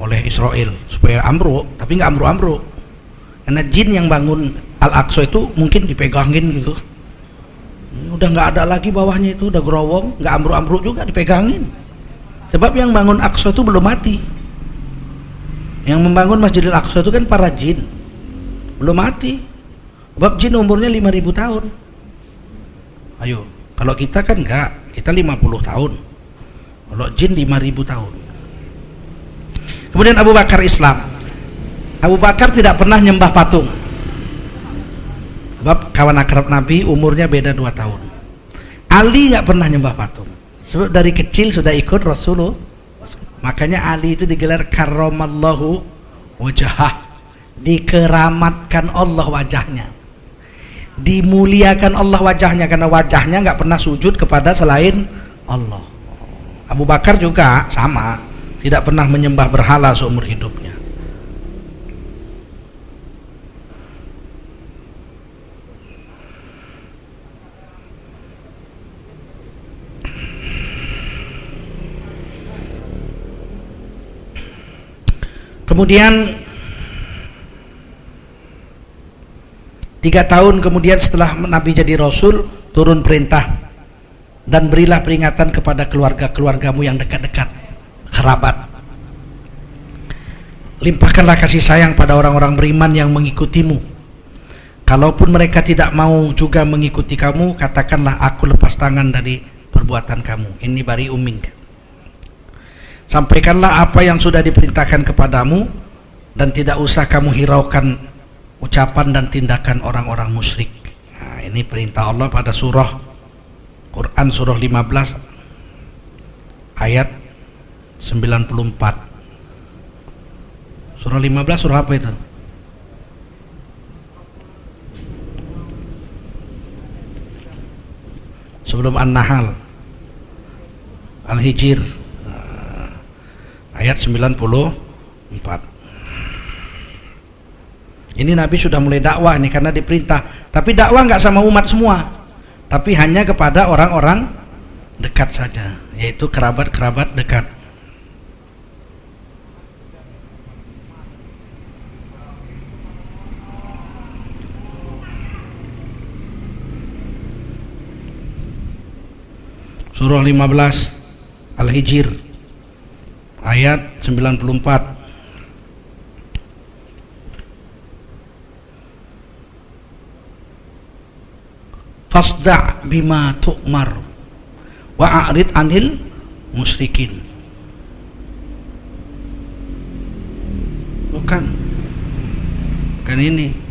Speaker 1: oleh Israel supaya ambruk tapi nggak ambruk-ambruk karena jin yang bangun Al-Aqsa itu mungkin dipegangin gitu. Udah nggak ada lagi bawahnya itu udah gerowong nggak ambruk-ambruk juga dipegangin. Sebab yang bangun Aqsa itu belum mati. Yang membangun Masjidil Aqsa itu kan para jin. Belum mati. Bab jin umurnya 5000 tahun. Ayo kalau kita kan enggak kita 50 tahun. Kalau jin 5000 tahun. Kemudian Abu Bakar Islam Abu Bakar tidak pernah nyembah patung bab kawan akrab Nabi umurnya beda 2 tahun Ali nggak pernah nyembah patung sebab dari kecil sudah ikut Rasulullah Makanya Ali itu digelar karramallahu wajah. Dikeramatkan Allah wajahnya. Dimuliakan Allah wajahnya karena wajahnya nggak pernah sujud kepada selain Allah. Abu Bakar juga sama, tidak pernah menyembah berhala seumur hidupnya. Kemudian tiga tahun kemudian setelah Nabi jadi Rasul turun perintah dan berilah peringatan kepada keluarga-keluargamu yang dekat-dekat kerabat. Limpahkanlah kasih sayang pada orang-orang beriman yang mengikutimu. Kalaupun mereka tidak mau juga mengikuti kamu katakanlah aku lepas tangan dari perbuatan kamu. Ini bari uming Sampaikanlah apa yang sudah diperintahkan kepadamu dan tidak usah kamu hiraukan ucapan dan tindakan orang-orang musyrik. Nah, ini perintah Allah pada surah Quran surah 15 ayat 94. Surah 15 surah apa itu? Sebelum An-Nahl Al-Hijr ayat 94 ini Nabi sudah mulai dakwah nih karena diperintah. Tapi dakwah nggak sama umat semua. Tapi hanya kepada orang-orang dekat saja yaitu kerabat-kerabat dekat. Surah 15 Al-Hijr ayat 94 fasda' bima tu'mar wa a'rid anil musyrikin. Bukan. Bukan ini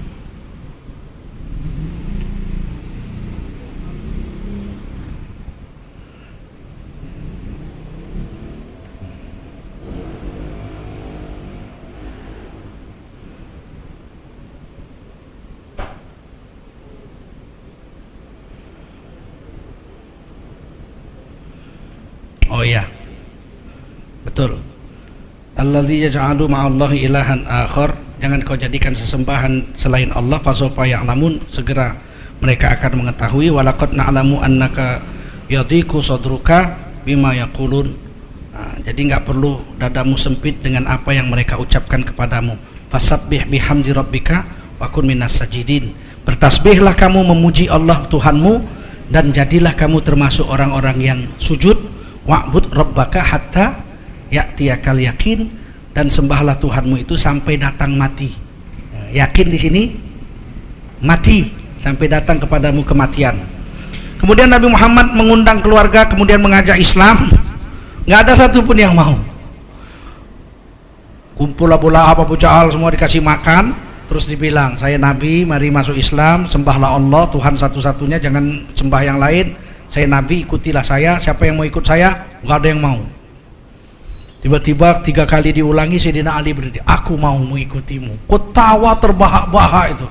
Speaker 1: Oh iya. Betul. Alladzi yaj'alu ma'allahi ilahan akhar. Jangan kau jadikan sesembahan selain Allah fasofa ya'lamun segera mereka akan mengetahui walaqad na'lamu annaka yadhiku sadruka bima yaqulun. Nah, jadi nggak perlu dadamu sempit dengan apa yang mereka ucapkan kepadamu. Fasabbih bihamdi rabbika wa kun minas sajidin. Bertasbihlah kamu memuji Allah Tuhanmu dan jadilah kamu termasuk orang-orang yang sujud wa'bud rabbaka hatta ya'tiyakal yakin dan sembahlah Tuhanmu itu sampai datang mati. Yakin di sini mati sampai datang kepadamu kematian. Kemudian Nabi Muhammad mengundang keluarga kemudian mengajak Islam. nggak ada satupun yang mau. Kumpul Abu Lahab, Abu Jahal semua dikasih makan, terus dibilang, "Saya nabi, mari masuk Islam, sembahlah Allah, Tuhan satu-satunya, jangan sembah yang lain." saya nabi ikutilah saya siapa yang mau ikut saya nggak ada yang mau tiba-tiba tiga kali diulangi Sayyidina Ali berdiri aku mau mengikutimu. Ketawa terbahak-bahak itu.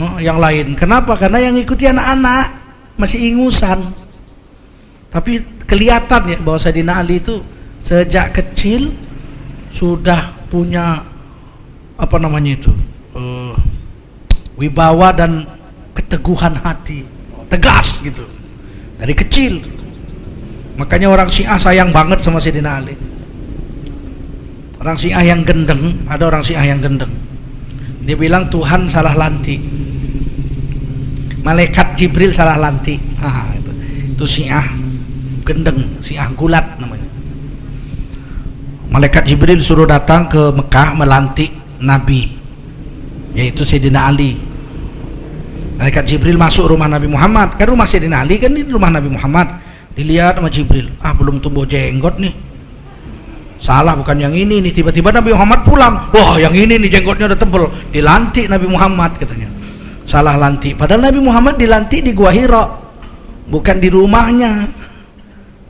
Speaker 1: Oh, yang lain. Kenapa? Karena yang ikuti anak-anak masih ingusan. Tapi kelihatan ya bahwa Sayyidina Ali itu sejak kecil sudah punya apa namanya itu uh, wibawa dan keteguhan hati. Tegas gitu. Dari kecil. Makanya orang Syiah sayang banget sama Sayyidina Ali orang Syiah yang gendeng ada orang Syiah yang gendeng dia bilang Tuhan salah lanti malaikat Jibril salah lanti ah, itu, itu Syiah gendeng Syiah gulat namanya malaikat Jibril suruh datang ke Mekah melantik Nabi yaitu Sayyidina Ali Malaikat Jibril masuk rumah Nabi Muhammad. Kan rumah Sayyidina Ali kan di rumah Nabi Muhammad. Dilihat sama Jibril, ah belum tumbuh jenggot nih. Salah bukan yang ini nih. Tiba-tiba Nabi Muhammad pulang. Wah, yang ini nih jenggotnya udah tebel. Dilantik Nabi Muhammad katanya. Salah lantik. Padahal Nabi Muhammad dilantik di Gua Hira. Bukan di rumahnya.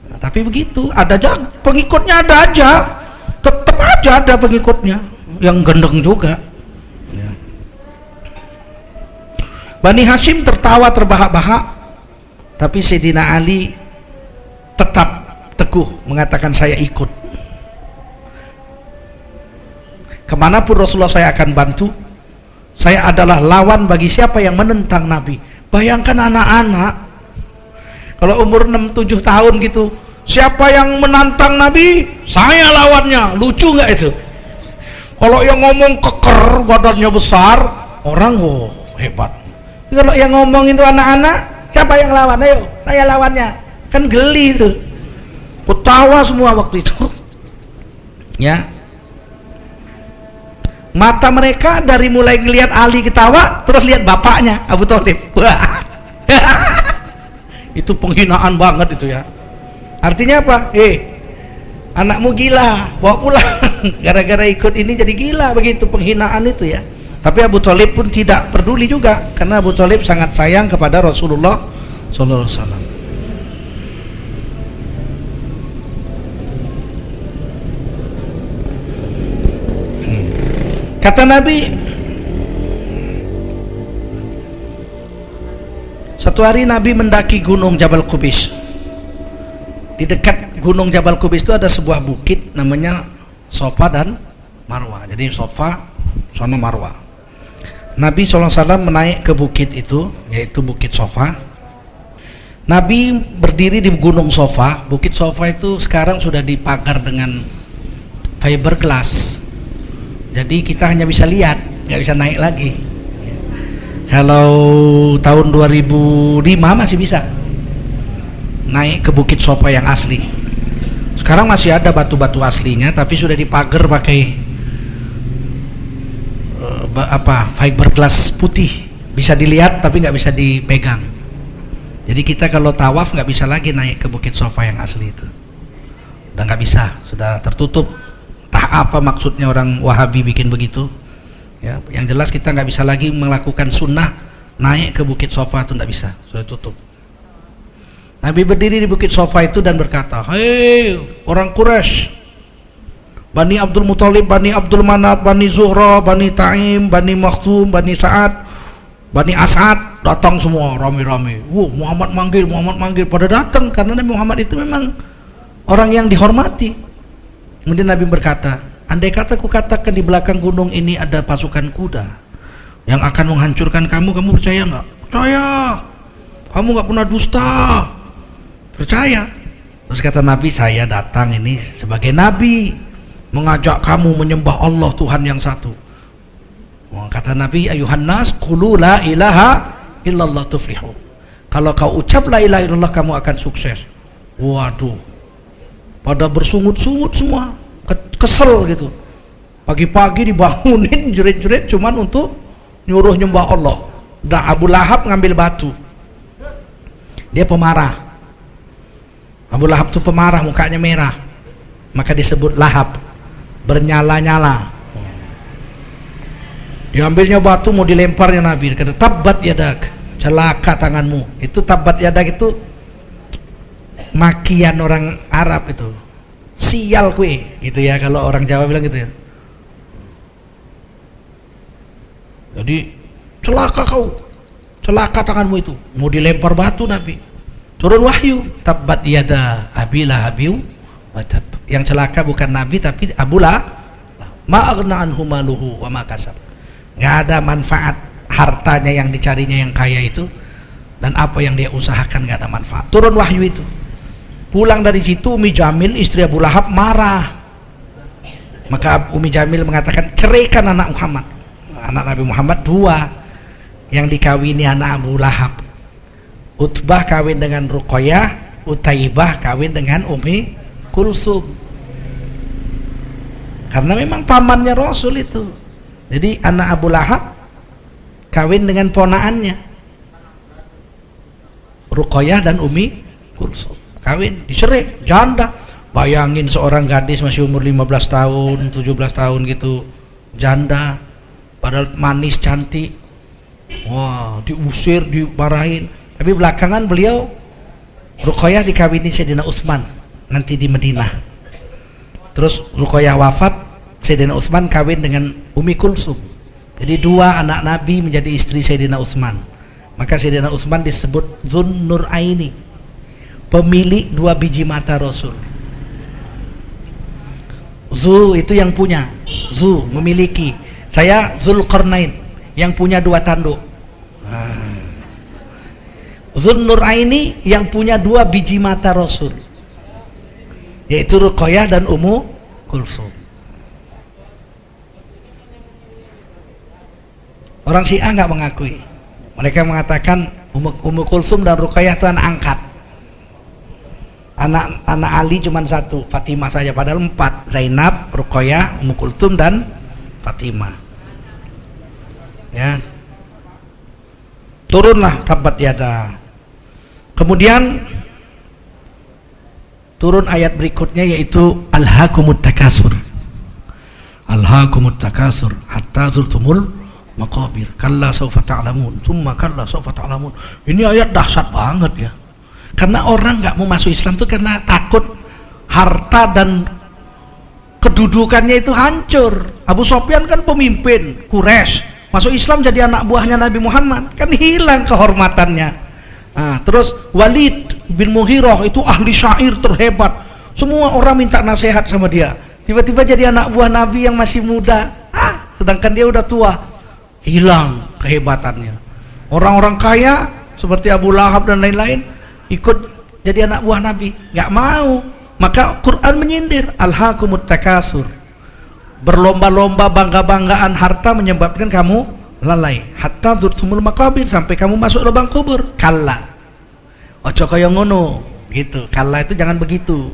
Speaker 1: Nah, tapi begitu, ada aja pengikutnya ada aja. Tetap aja ada pengikutnya yang gendeng juga. Bani Hashim tertawa terbahak-bahak tapi Sayyidina Ali tetap teguh mengatakan saya ikut ke mana pun Rasulullah saya akan bantu saya adalah lawan bagi siapa yang menentang Nabi. Bayangkan anak-anak kalau umur 6-7 tahun gitu siapa yang menantang Nabi? Saya lawannya. Lucu nggak itu? Kalau yang ngomong keker badannya besar orang wow hebat. Kalau yang ngomong itu anak-anak siapa yang lawan? Ayo saya lawannya. Kan geli itu. Ketawa semua waktu itu. Ya mata mereka dari mulai ngelihat Ali ketawa terus lihat bapaknya Abu Thalib itu penghinaan banget itu ya. Artinya apa? Eh anakmu gila bawa pulang. Gara-gara ikut ini jadi gila begitu penghinaan itu ya. Tapi Abu Talib pun tidak peduli juga karena Abu Talib sangat sayang kepada Rasulullah Sallallahu Alaihi Wasallam. Kata Nabi, satu hari Nabi mendaki gunung Jabal Kubis. Di dekat gunung Jabal Kubis itu ada sebuah bukit namanya Sofa dan Marwa. Jadi Sofa, sana Marwa. Nabi SAW menaik ke bukit itu yaitu bukit Sofa Nabi berdiri di gunung Sofa bukit Sofa itu sekarang sudah dipagar dengan fiberglass jadi kita hanya bisa lihat nggak bisa naik lagi. Kalau tahun 2005 masih bisa naik ke bukit Sofa yang asli. Sekarang masih ada batu-batu aslinya tapi sudah dipagar pakai apa fiberglass putih. Bisa dilihat tapi nggak bisa dipegang. Jadi kita kalau tawaf nggak bisa lagi naik ke bukit sofa yang asli itu. Udah nggak bisa sudah tertutup entah apa maksudnya orang wahabi bikin begitu ya yang jelas kita nggak bisa lagi melakukan sunnah naik ke bukit sofa itu nggak bisa sudah tutup Nabi berdiri di bukit sofa itu dan berkata hei orang Quraisy Bani Abdul Muthalib, Bani Abdul Manat, Bani Zuhra, Bani Taim, Bani Makhzum, Bani Sa'ad, Bani Asad datang semua rame-rame. Wow, Muhammad manggil, Muhammad manggil pada datang karena Nabi Muhammad itu memang orang yang dihormati. Kemudian Nabi berkata, andai kata ku katakan di belakang gunung ini ada pasukan kuda yang akan menghancurkan kamu, kamu percaya nggak? Percaya. Kamu nggak pernah dusta. Percaya. Terus kata Nabi, saya datang ini sebagai Nabi mengajak kamu menyembah Allah Tuhan yang satu. Kata Nabi, ayuhan nas qulu la ilaha illallah tuflihu. Kalau kau ucap la ilaha illallah kamu akan sukses. Waduh. Pada bersungut-sungut semua, kesel gitu. Pagi-pagi dibangunin jerit-jerit cuman untuk nyuruh nyembah Allah. Dan Abu Lahab ngambil batu. Dia pemarah. Abu Lahab itu pemarah, mukanya merah. Maka disebut Lahab bernyala-nyala diambilnya batu mau dilemparnya Nabi kata tabat yadak celaka tanganmu itu tabat yadak itu makian orang Arab itu. Sial kue gitu ya kalau orang Jawa bilang gitu ya. Jadi celaka kau. Celaka tanganmu itu. Mau dilempar batu Nabi. Turun wahyu. Tabat yada abila habiu yang celaka bukan Nabi tapi Abulah ma'agna anhu maluhu wa ma kasab. Nggak ada manfaat hartanya yang dicarinya yang kaya itu. Dan apa yang dia usahakan nggak ada manfaat. Turun wahyu itu pulang dari situ Umi Jamil istri Abu Lahab marah. Maka Umi Jamil mengatakan ceraikan anak Muhammad. Anak Nabi Muhammad dua. Yang dikawini anak Abu Lahab. Utbah kawin dengan Ruqayyah Utaibah kawin dengan Umi Kulsum. Karena memang pamannya Rasul itu. Jadi anak Abu Lahab kawin dengan ponaannya Ruqayyah dan Umi Kulsum kawin dicerai janda. Bayangin seorang gadis masih umur 15 tahun 17 tahun gitu janda padahal manis cantik. Wah diusir dimarahin. Tapi belakangan beliau Ruqayyah dikawini Sayyidina Utsman nanti di Madinah. Terus Ruqayyah wafat Sayyidina Utsman kawin dengan Umi Kulsum. Jadi dua anak Nabi menjadi istri Sayyidina Utsman. Maka Sayyidina Utsman disebut Zun Nur Aini pemilik dua biji mata Rasul. Zu itu yang punya. Zu memiliki. Saya Zulkarnain yang punya dua tanduk. Nah. Zun Nur Aini yang punya dua biji mata Rasul yaitu Ruqayyah dan Ummu Kulsum. Orang Syiah nggak mengakui. Mereka mengatakan Ummu, Kulsum dan Ruqayyah itu angkat anak anak Ali cuma satu Fatimah saja. Padahal empat Zainab Ruqayyah Ummu Kulsum dan Fatimah. Ya. Turunlah tabat yada. Kemudian turun ayat berikutnya yaitu alhaakumut takasur alhaakumut takasur hatta zurtumul maqabir. Kalla sawfa ta'lamun. Summa kalla sawfa ta'lamun. Ini ayat dahsyat banget ya karena orang nggak mau masuk Islam itu karena takut harta dan kedudukannya itu hancur Abu Sofyan kan pemimpin Quraisy masuk Islam jadi anak buahnya Nabi Muhammad kan hilang kehormatannya Nah, terus Walid bin Mughirah itu ahli syair terhebat. Semua orang minta nasihat sama dia. Tiba-tiba jadi anak buah Nabi yang masih muda. Ah, sedangkan dia udah tua. Hilang kehebatannya. Orang-orang kaya seperti Abu Lahab dan lain-lain ikut jadi anak buah Nabi. Gak mau. Maka Quran menyindir. Alhaqumut takasur. Berlomba-lomba bangga-banggaan harta menyebabkan kamu lalai. Hatta zurtumul makabir sampai kamu masuk lubang kubur. Kalla. Ojo kaya ngono. Gitu. Kalla itu jangan begitu.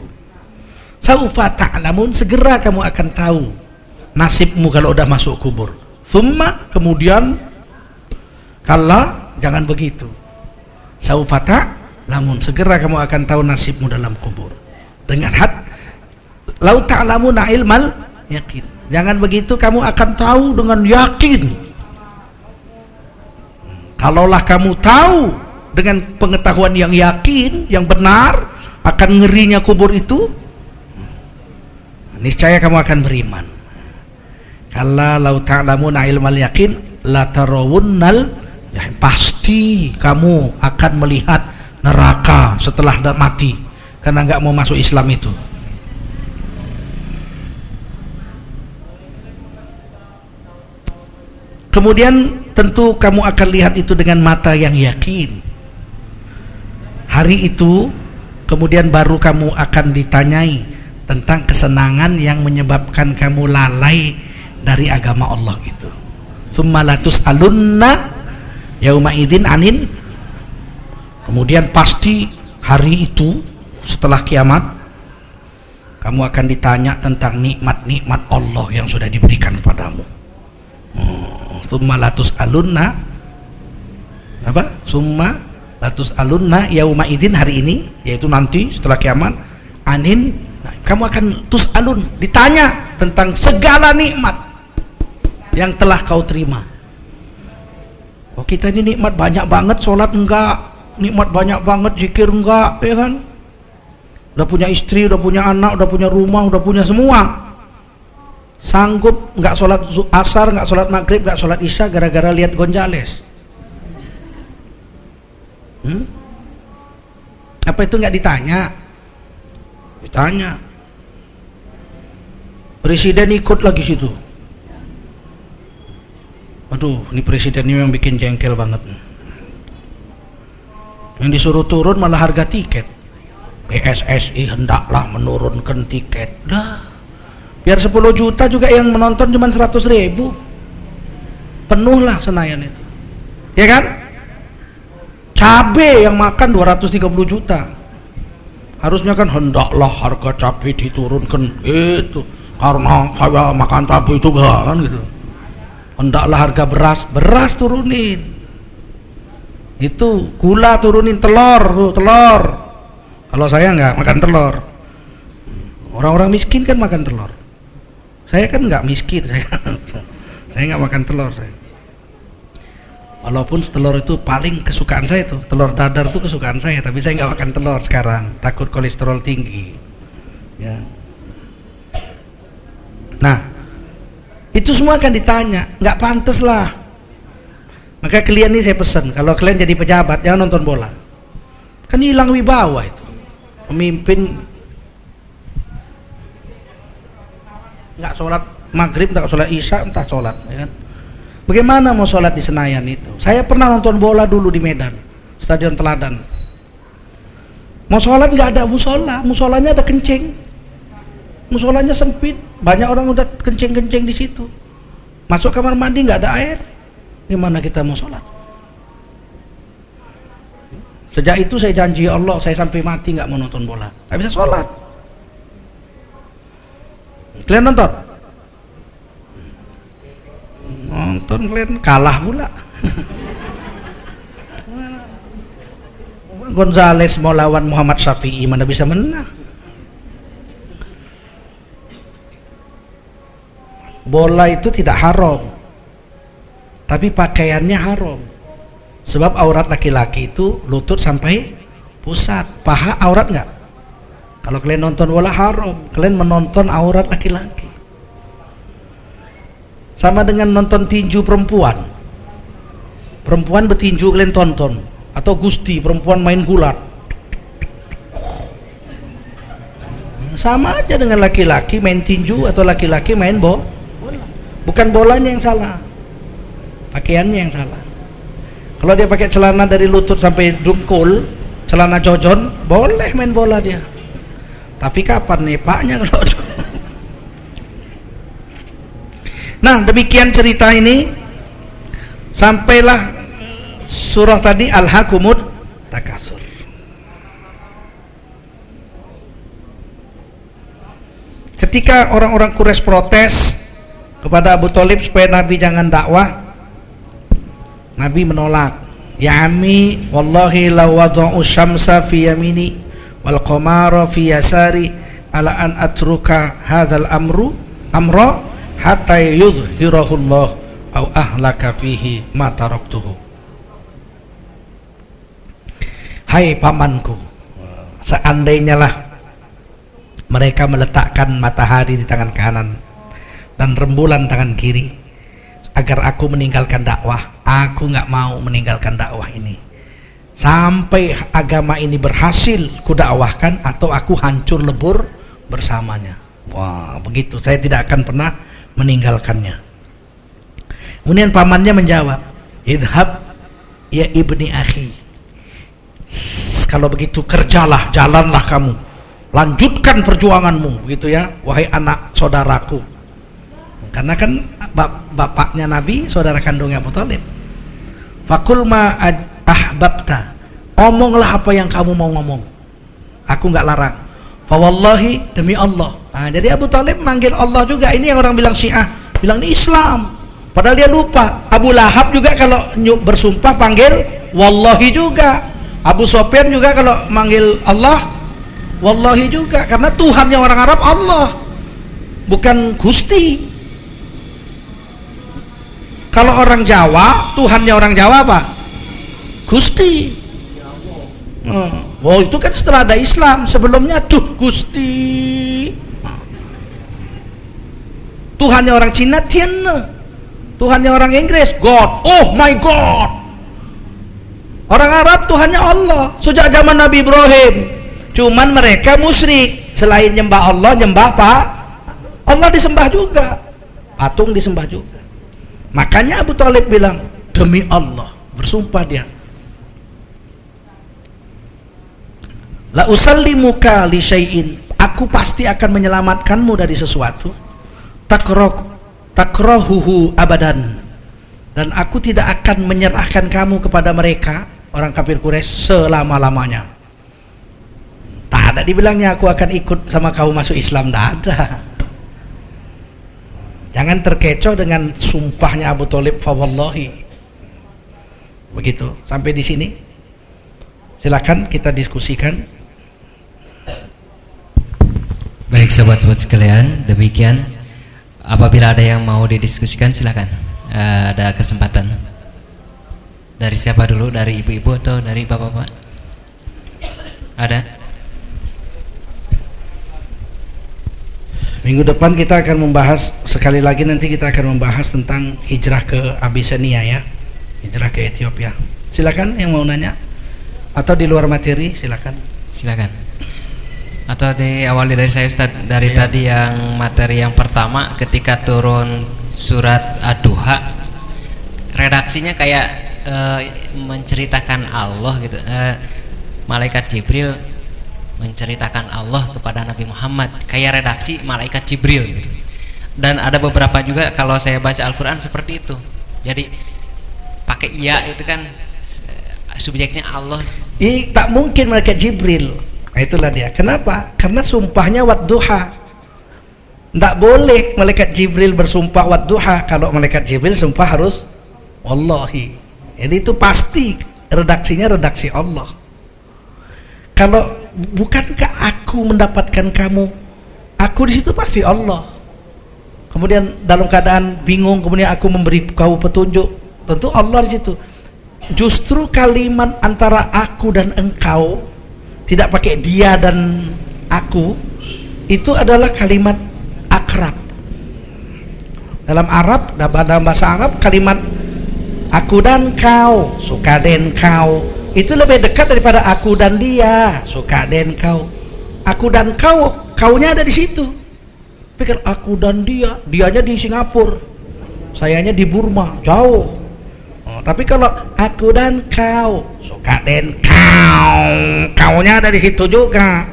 Speaker 1: Saufa ta'lamun segera kamu akan tahu nasibmu kalau udah masuk kubur. Thumma kemudian kalla jangan begitu. Saufa lamun segera kamu akan tahu nasibmu dalam kubur. Dengan hat lau ta'lamuna ilmal yakin. Jangan begitu kamu akan tahu dengan yakin. Kalaulah kamu tahu dengan pengetahuan yang yakin yang benar akan ngerinya kubur itu niscaya kamu akan beriman. Kalau lau ta'lamuna ilmal yakin la tarawunnal pasti kamu akan melihat neraka setelah mati karena nggak mau masuk Islam itu. Kemudian tentu kamu akan lihat itu dengan mata yang yakin. Hari itu kemudian baru kamu akan ditanyai tentang kesenangan yang menyebabkan kamu lalai dari agama Allah itu. Summalatus alunna yauma idin anin kemudian pasti hari itu setelah kiamat kamu akan ditanya tentang nikmat-nikmat Allah yang sudah diberikan padamu summa latus alunna apa? Summa latus alunna yauma idin hari ini yaitu nanti setelah kiamat anin nah, kamu akan tus alun ditanya tentang segala nikmat yang telah kau terima. Oh kita ini nikmat banyak banget sholat enggak nikmat banyak banget zikir enggak ya kan? Udah punya istri udah punya anak udah punya rumah udah punya semua. Sanggup nggak sholat asar nggak sholat maghrib nggak sholat isya gara-gara lihat Gonjales hmm? apa itu nggak ditanya? Ditanya. Presiden ikut lagi situ. Aduh ini presiden ini yang bikin jengkel banget yang disuruh turun malah harga tiket. PSSI hendaklah menurunkan tiket. Dah. Biar 10 juta juga yang menonton cuma 100 ribu. Penuh lah Senayan itu. Ya kan? Cabe yang makan 230 juta. Harusnya kan hendaklah harga cabai diturunkan. Itu. Karena saya makan cabai itu kan gitu. Hendaklah harga beras. Beras turunin itu gula turunin telur tuh telur. Kalau saya nggak makan telur. Orang-orang miskin kan makan telur. Saya kan nggak miskin saya saya nggak makan telur saya. Walaupun telur itu paling kesukaan saya tuh telur dadar itu kesukaan saya tapi saya nggak makan telur sekarang. Takut kolesterol tinggi. Ya. Nah itu semua akan ditanya. Nggak pantas lah maka kalian ini saya pesan kalau kalian jadi pejabat jangan nonton bola. Kan hilang wibawa itu. Pemimpin. Nggak sholat maghrib nggak sholat isya entah sholat ya kan? Bagaimana mau sholat di Senayan itu? Saya pernah nonton bola dulu di Medan stadion Teladan. Mau sholat nggak ada musola musolanya ada kencing. Musolanya sempit banyak orang udah kencing-kencing di situ. Masuk kamar mandi nggak ada air gimana kita mau sholat? Sejak itu saya janji Allah saya sampai mati nggak mau nonton bola. Nggak bisa sholat. Kalian nonton? Nonton kalian kalah pula. Gonzales mau lawan Muhammad Syafi'i mana bisa menang? Bola itu tidak haram tapi pakaiannya haram sebab aurat laki-laki itu lutut sampai pusat paha aurat nggak kalau kalian nonton bola haram, kalian menonton aurat laki-laki. Sama dengan nonton tinju perempuan. Perempuan bertinju kalian tonton atau gusti perempuan main gulat. Sama aja dengan laki-laki main tinju atau laki-laki main bola. Bukan bolanya yang salah. Pakaiannya yang salah. Kalau dia pakai celana dari lutut sampai dungkul, celana jojon, boleh main bola dia. Tapi kapan nih paknya kalau Nah demikian cerita ini. Sampailah surah tadi Al-Hakumud Takasur Ketika orang-orang Quraisy protes kepada Abu Talib supaya Nabi jangan dakwah Nabi menolak. Ya ami wallahi law wada'u syamsa fi yamini wal qamara fi yasari ala an atruka hadzal amru amra hatta yuzhirahu Allah au ahlaka fihi ma taraktuhu. Hai pamanku seandainya lah mereka meletakkan matahari di tangan kanan dan rembulan tangan kiri agar aku meninggalkan dakwah aku nggak mau meninggalkan dakwah ini. Sampai agama ini berhasil kudakwahkan atau aku hancur lebur bersamanya. Wah begitu. Saya tidak akan pernah meninggalkannya. Kemudian pamannya menjawab idhab ya ibni akhi. Kalau begitu kerjalah jalanlah kamu. Lanjutkan perjuanganmu gitu ya wahai anak saudaraku. Karena kan bap bapaknya Nabi saudara kandungnya Abu Talib fakul ma ahbabta. Omonglah apa yang kamu mau ngomong. Aku nggak larang. Fawallahi demi Allah. Nah, jadi Abu Talib manggil Allah juga. Ini yang orang bilang syiah. Bilang ini Islam. Padahal dia lupa. Abu Lahab juga kalau bersumpah panggil wallahi juga. Abu Sofyan juga kalau manggil Allah wallahi juga. Karena Tuhannya orang Arab Allah. Bukan Gusti kalau orang Jawa Tuhannya orang Jawa apa Gusti hmm. oh itu kan setelah ada Islam sebelumnya tuh Gusti Tuhannya orang Cina Tianne Tuhannya orang Inggris God oh my God Orang Arab Tuhannya Allah sejak zaman Nabi Ibrahim. Cuman mereka musyrik. Selain nyembah Allah, nyembah apa? Allah disembah juga. Patung disembah juga. Makanya Abu Talib bilang, demi Allah, bersumpah dia. La usallimuka li syai'in. Aku pasti akan menyelamatkanmu dari sesuatu. Takroh takrohuhu abadan. Dan aku tidak akan menyerahkan kamu kepada mereka orang kafir Quraisy selama-lamanya. Tak ada dibilangnya aku akan ikut sama kamu masuk Islam, tak ada. Jangan terkecoh dengan sumpahnya Abu Talib fawallahi. Begitu. Sampai di sini. Silakan kita diskusikan.
Speaker 2: Baik sahabat-sahabat sekalian, demikian apabila ada yang mau didiskusikan silakan. Uh, ada kesempatan. Dari siapa dulu? Dari ibu-ibu atau dari bapak-bapak? Ada?
Speaker 1: Minggu depan kita akan membahas sekali lagi nanti kita akan membahas tentang hijrah ke Abyssinia ya. Hijrah ke Ethiopia. Silakan yang mau nanya atau di luar materi silakan.
Speaker 2: Silakan. Atau di awali dari saya Ustaz dari ya. tadi yang materi yang pertama ketika turun surat Ad-Duha redaksinya kayak uh, menceritakan Allah gitu uh, malaikat Jibril menceritakan Allah kepada Nabi Muhammad. Kayak redaksi malaikat Jibril gitu. dan ada beberapa juga kalau saya baca Al-Quran seperti itu. Jadi pakai iya itu kan subjeknya Allah.
Speaker 1: I, tak mungkin malaikat Jibril. Nah, itulah dia. Kenapa? Karena sumpahnya wadduha tidak boleh malaikat Jibril bersumpah wadduha kalau malaikat Jibril sumpah harus wallahi. Jadi itu pasti redaksinya redaksi Allah. Kalau bukankah aku mendapatkan kamu? Aku di situ pasti Allah. Kemudian dalam keadaan bingung, kemudian aku memberi kau petunjuk. Tentu Allah di situ. Justru kalimat antara aku dan engkau tidak pakai dia dan aku itu adalah kalimat akrab. Dalam Arab, dalam bahasa Arab kalimat aku dan kau suka dan kau itu lebih dekat daripada aku dan dia. Suka dan kau. Aku dan kau kaunya ada di situ. Pikir aku dan dia dianya di Singapura sayanya di Burma jauh. Oh, tapi kalau aku dan kau suka dan kau kaunya ada di situ juga.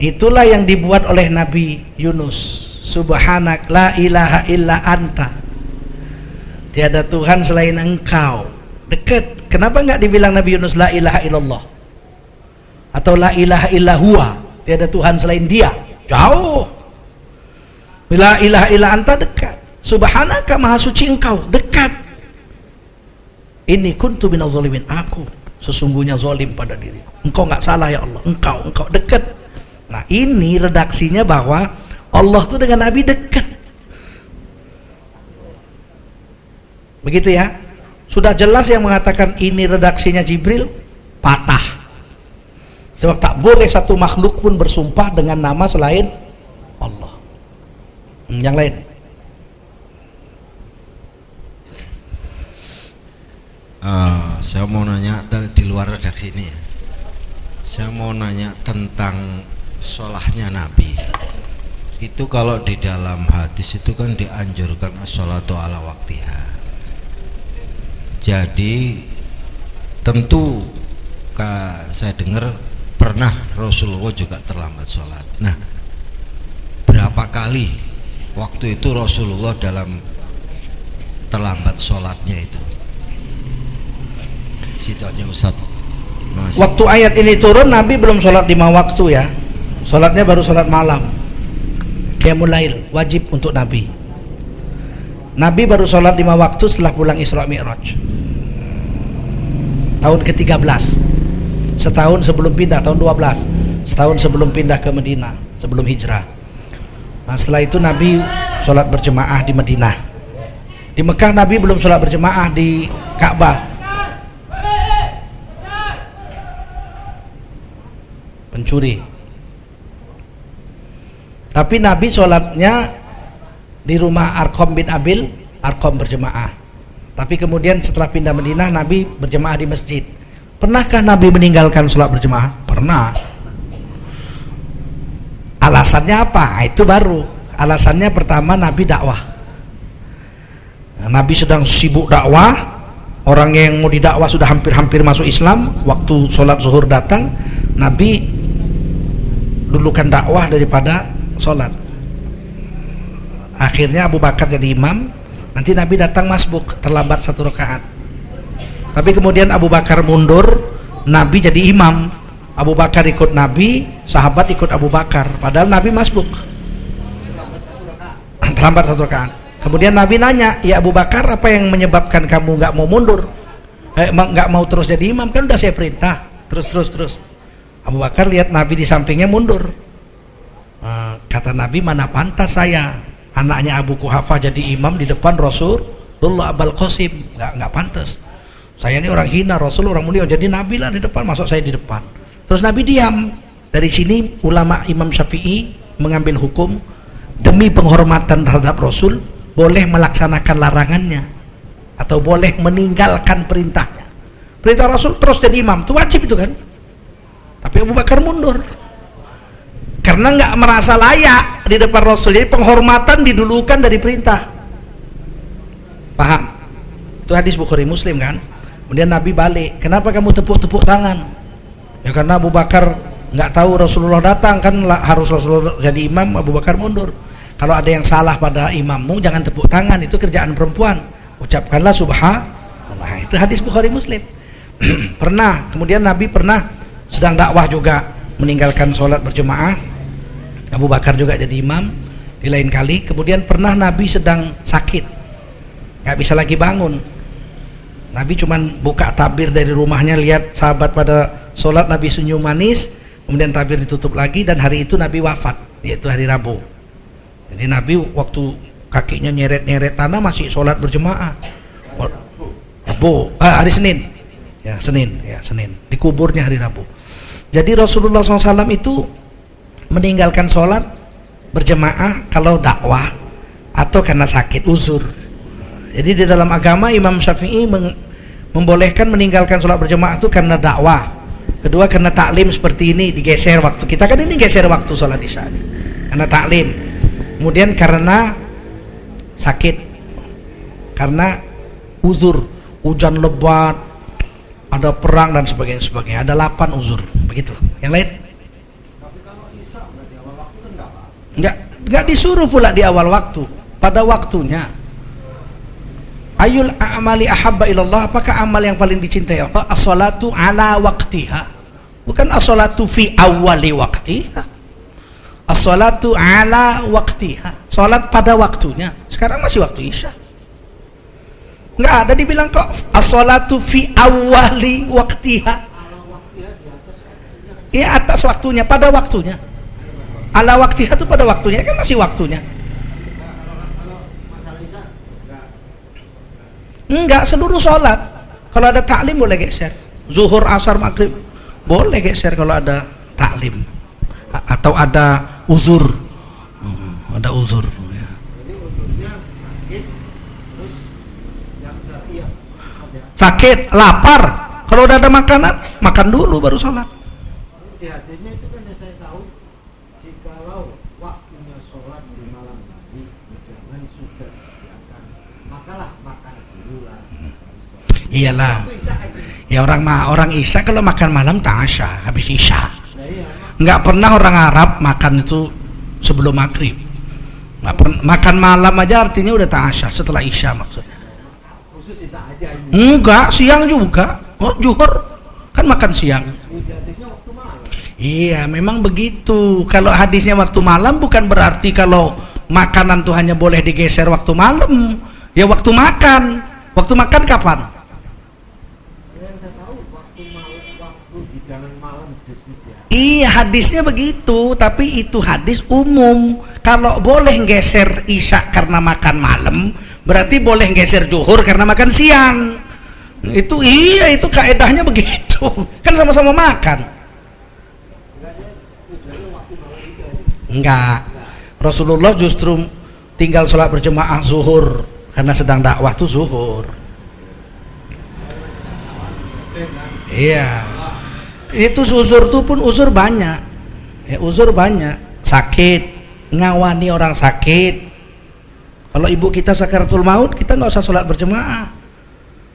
Speaker 1: Itulah yang dibuat oleh Nabi Yunus. Subhanak la ilaha illa anta. Tiada Tuhan selain engkau. Dekat kenapa enggak dibilang Nabi Yunus la ilaha illallah atau la ilaha illahua tiada Tuhan selain dia. Jauh. Bila ilaha illa anta dekat. Subhanaka maha suci engkau dekat. Ini kuntu minal zalimin. Aku sesungguhnya zalim pada diri engkau nggak salah ya Allah. Engkau engkau. Dekat. Nah ini redaksinya bahwa Allah tuh dengan Nabi dekat. Begitu ya sudah jelas yang mengatakan ini redaksinya Jibril? Patah. Sebab tak boleh satu makhluk pun bersumpah dengan nama selain Allah. Hmm, yang lain?
Speaker 3: Uh, saya mau nanya di luar redaksi ini. Ya. saya mau nanya tentang sholahnya Nabi. Itu kalau di dalam hadis itu kan dianjurkan sholatu ala waktiha jadi tentu saya dengar pernah Rasulullah juga terlambat sholat. Nah berapa kali waktu itu Rasulullah dalam terlambat sholatnya itu? Situ aja Ustaz.
Speaker 1: Masih. waktu ayat ini turun Nabi belum sholat lima waktu ya. Sholatnya baru sholat malam. Qiyamul wajib untuk Nabi Nabi baru sholat lima waktu setelah pulang Isra Mi'raj. Tahun ke-13 setahun sebelum pindah tahun 12 setahun sebelum pindah ke Medina sebelum hijrah. Nah, setelah itu Nabi sholat berjemaah di Medina. Di Mekah Nabi belum sholat berjemaah di Ka'bah. Pencuri. Tapi Nabi sholatnya di rumah Arkom bin Abil Arkom berjemaah tapi kemudian setelah pindah Medina Nabi berjemaah di masjid Pernahkah Nabi meninggalkan sholat berjemaah? Pernah. Alasannya apa? Nah, itu baru. Alasannya pertama Nabi dakwah. Nabi sedang sibuk dakwah. Orang yang mau didakwah sudah hampir-hampir masuk Islam. Waktu sholat zuhur datang, Nabi dulukan dakwah daripada sholat. Akhirnya Abu Bakar jadi imam. Nanti Nabi datang masbuk terlambat satu rakaat. Tapi kemudian Abu Bakar mundur Nabi jadi imam. Abu Bakar ikut Nabi sahabat ikut Abu Bakar. Padahal Nabi masbuk. Terlambat satu rakaat. Kemudian Nabi nanya ya Abu Bakar apa yang menyebabkan kamu nggak mau mundur? Eh, nggak mau terus jadi imam? Kan udah saya perintah. Terus terus terus. Abu Bakar lihat Nabi di sampingnya mundur. Nah, kata Nabi mana pantas saya anaknya Abu Kuhafa jadi imam di depan Rasulullah Abal Qasim. Nggak nggak pantas. Saya ini orang hina Rasul orang mulia. Jadi Nabi lah di depan masuk saya di depan? Terus Nabi diam. Dari sini ulama Imam Syafi'i mengambil hukum demi penghormatan terhadap Rasul boleh melaksanakan larangannya atau boleh meninggalkan perintahnya. Perintah Rasul terus jadi imam. Itu wajib itu kan? Tapi Abu Bakar mundur karena nggak merasa layak di depan Rasul jadi penghormatan didulukan dari perintah paham itu hadis Bukhari Muslim kan Kemudian Nabi balik, kenapa kamu tepuk-tepuk tangan? Ya karena Abu Bakar nggak tahu Rasulullah datang kan harus Rasulullah jadi imam, Abu Bakar mundur. Kalau ada yang salah pada imammu jangan tepuk tangan, itu kerjaan perempuan. Ucapkanlah subhanallah. Itu hadis Bukhari Muslim. pernah, kemudian Nabi pernah sedang dakwah juga meninggalkan sholat berjemaah. Abu Bakar juga jadi imam di lain kali. Kemudian pernah Nabi sedang sakit, nggak bisa lagi bangun. Nabi cuman buka tabir dari rumahnya lihat sahabat pada sholat Nabi senyum manis kemudian tabir ditutup lagi dan hari itu Nabi wafat yaitu hari Rabu. Jadi Nabi waktu kakinya nyeret-nyeret tanah masih sholat berjemaah. Rabu ah, hari Senin. Ya Senin ya Senin. Dikuburnya hari Rabu. Jadi Rasulullah SAW itu meninggalkan sholat berjemaah kalau dakwah atau karena sakit uzur. Jadi di dalam agama Imam Syafi'i membolehkan meninggalkan sholat berjamaah itu karena dakwah. Kedua karena taklim seperti ini digeser waktu kita. Kan ini geser waktu sholat isya karena taklim. Kemudian karena sakit. Karena uzur. Hujan lebat ada perang dan sebagainya sebagainya. Ada 8 uzur. Begitu. Yang lain enggak enggak disuruh pula di awal waktu. Pada waktunya. Ayul a'mali ahabba ilallah apakah amal yang paling dicintai Allah? As-salatu ala waqtiha. Bukan as-salatu fi awali waqtiha. As-salatu ala waqtiha. Salat pada waktunya. Sekarang masih waktu isya. Nggak ada dibilang kok as-salatu fi awali waktiha ya atas waktunya pada waktunya ala waktiha itu pada waktunya kan masih waktunya. Enggak seluruh sholat. Kalau ada taklim boleh geser. Zuhur asar maghrib boleh geser kalau ada taklim. Atau ada uzur. Hmm, ada uzur sakit, lapar. Kalau udah ada makanan, makan dulu baru sholat.
Speaker 3: Di hadisnya itu kan saya tahu, jikalau waktunya sholat di malam hari, jangan sudah disediakan, makalah makan dulu lah.
Speaker 1: Iyalah. Ya orang ma orang Isya kalau makan malam tasya habis Isya. Nggak pernah orang Arab makan itu sebelum maghrib. Makan malam aja artinya udah tasya setelah Isya maksudnya. Enggak, siang juga. Oh, juhur kan makan siang. Iya, memang begitu. Kalau hadisnya waktu malam bukan berarti kalau makanan tuh hanya boleh digeser waktu malam. Ya waktu makan. Waktu makan kapan? Iya hadisnya begitu, tapi itu hadis umum. Kalau boleh geser isya karena makan malam, berarti boleh geser juhur karena makan siang. Itu iya itu kaedahnya begitu. Kan sama-sama makan. Enggak. Rasulullah justru tinggal sholat berjemaah zuhur karena sedang dakwah tuh zuhur. Iya itu uzur tuh pun uzur banyak ya uzur banyak sakit ngawani orang sakit kalau ibu kita sakaratul maut, kita nggak usah sholat berjemaah.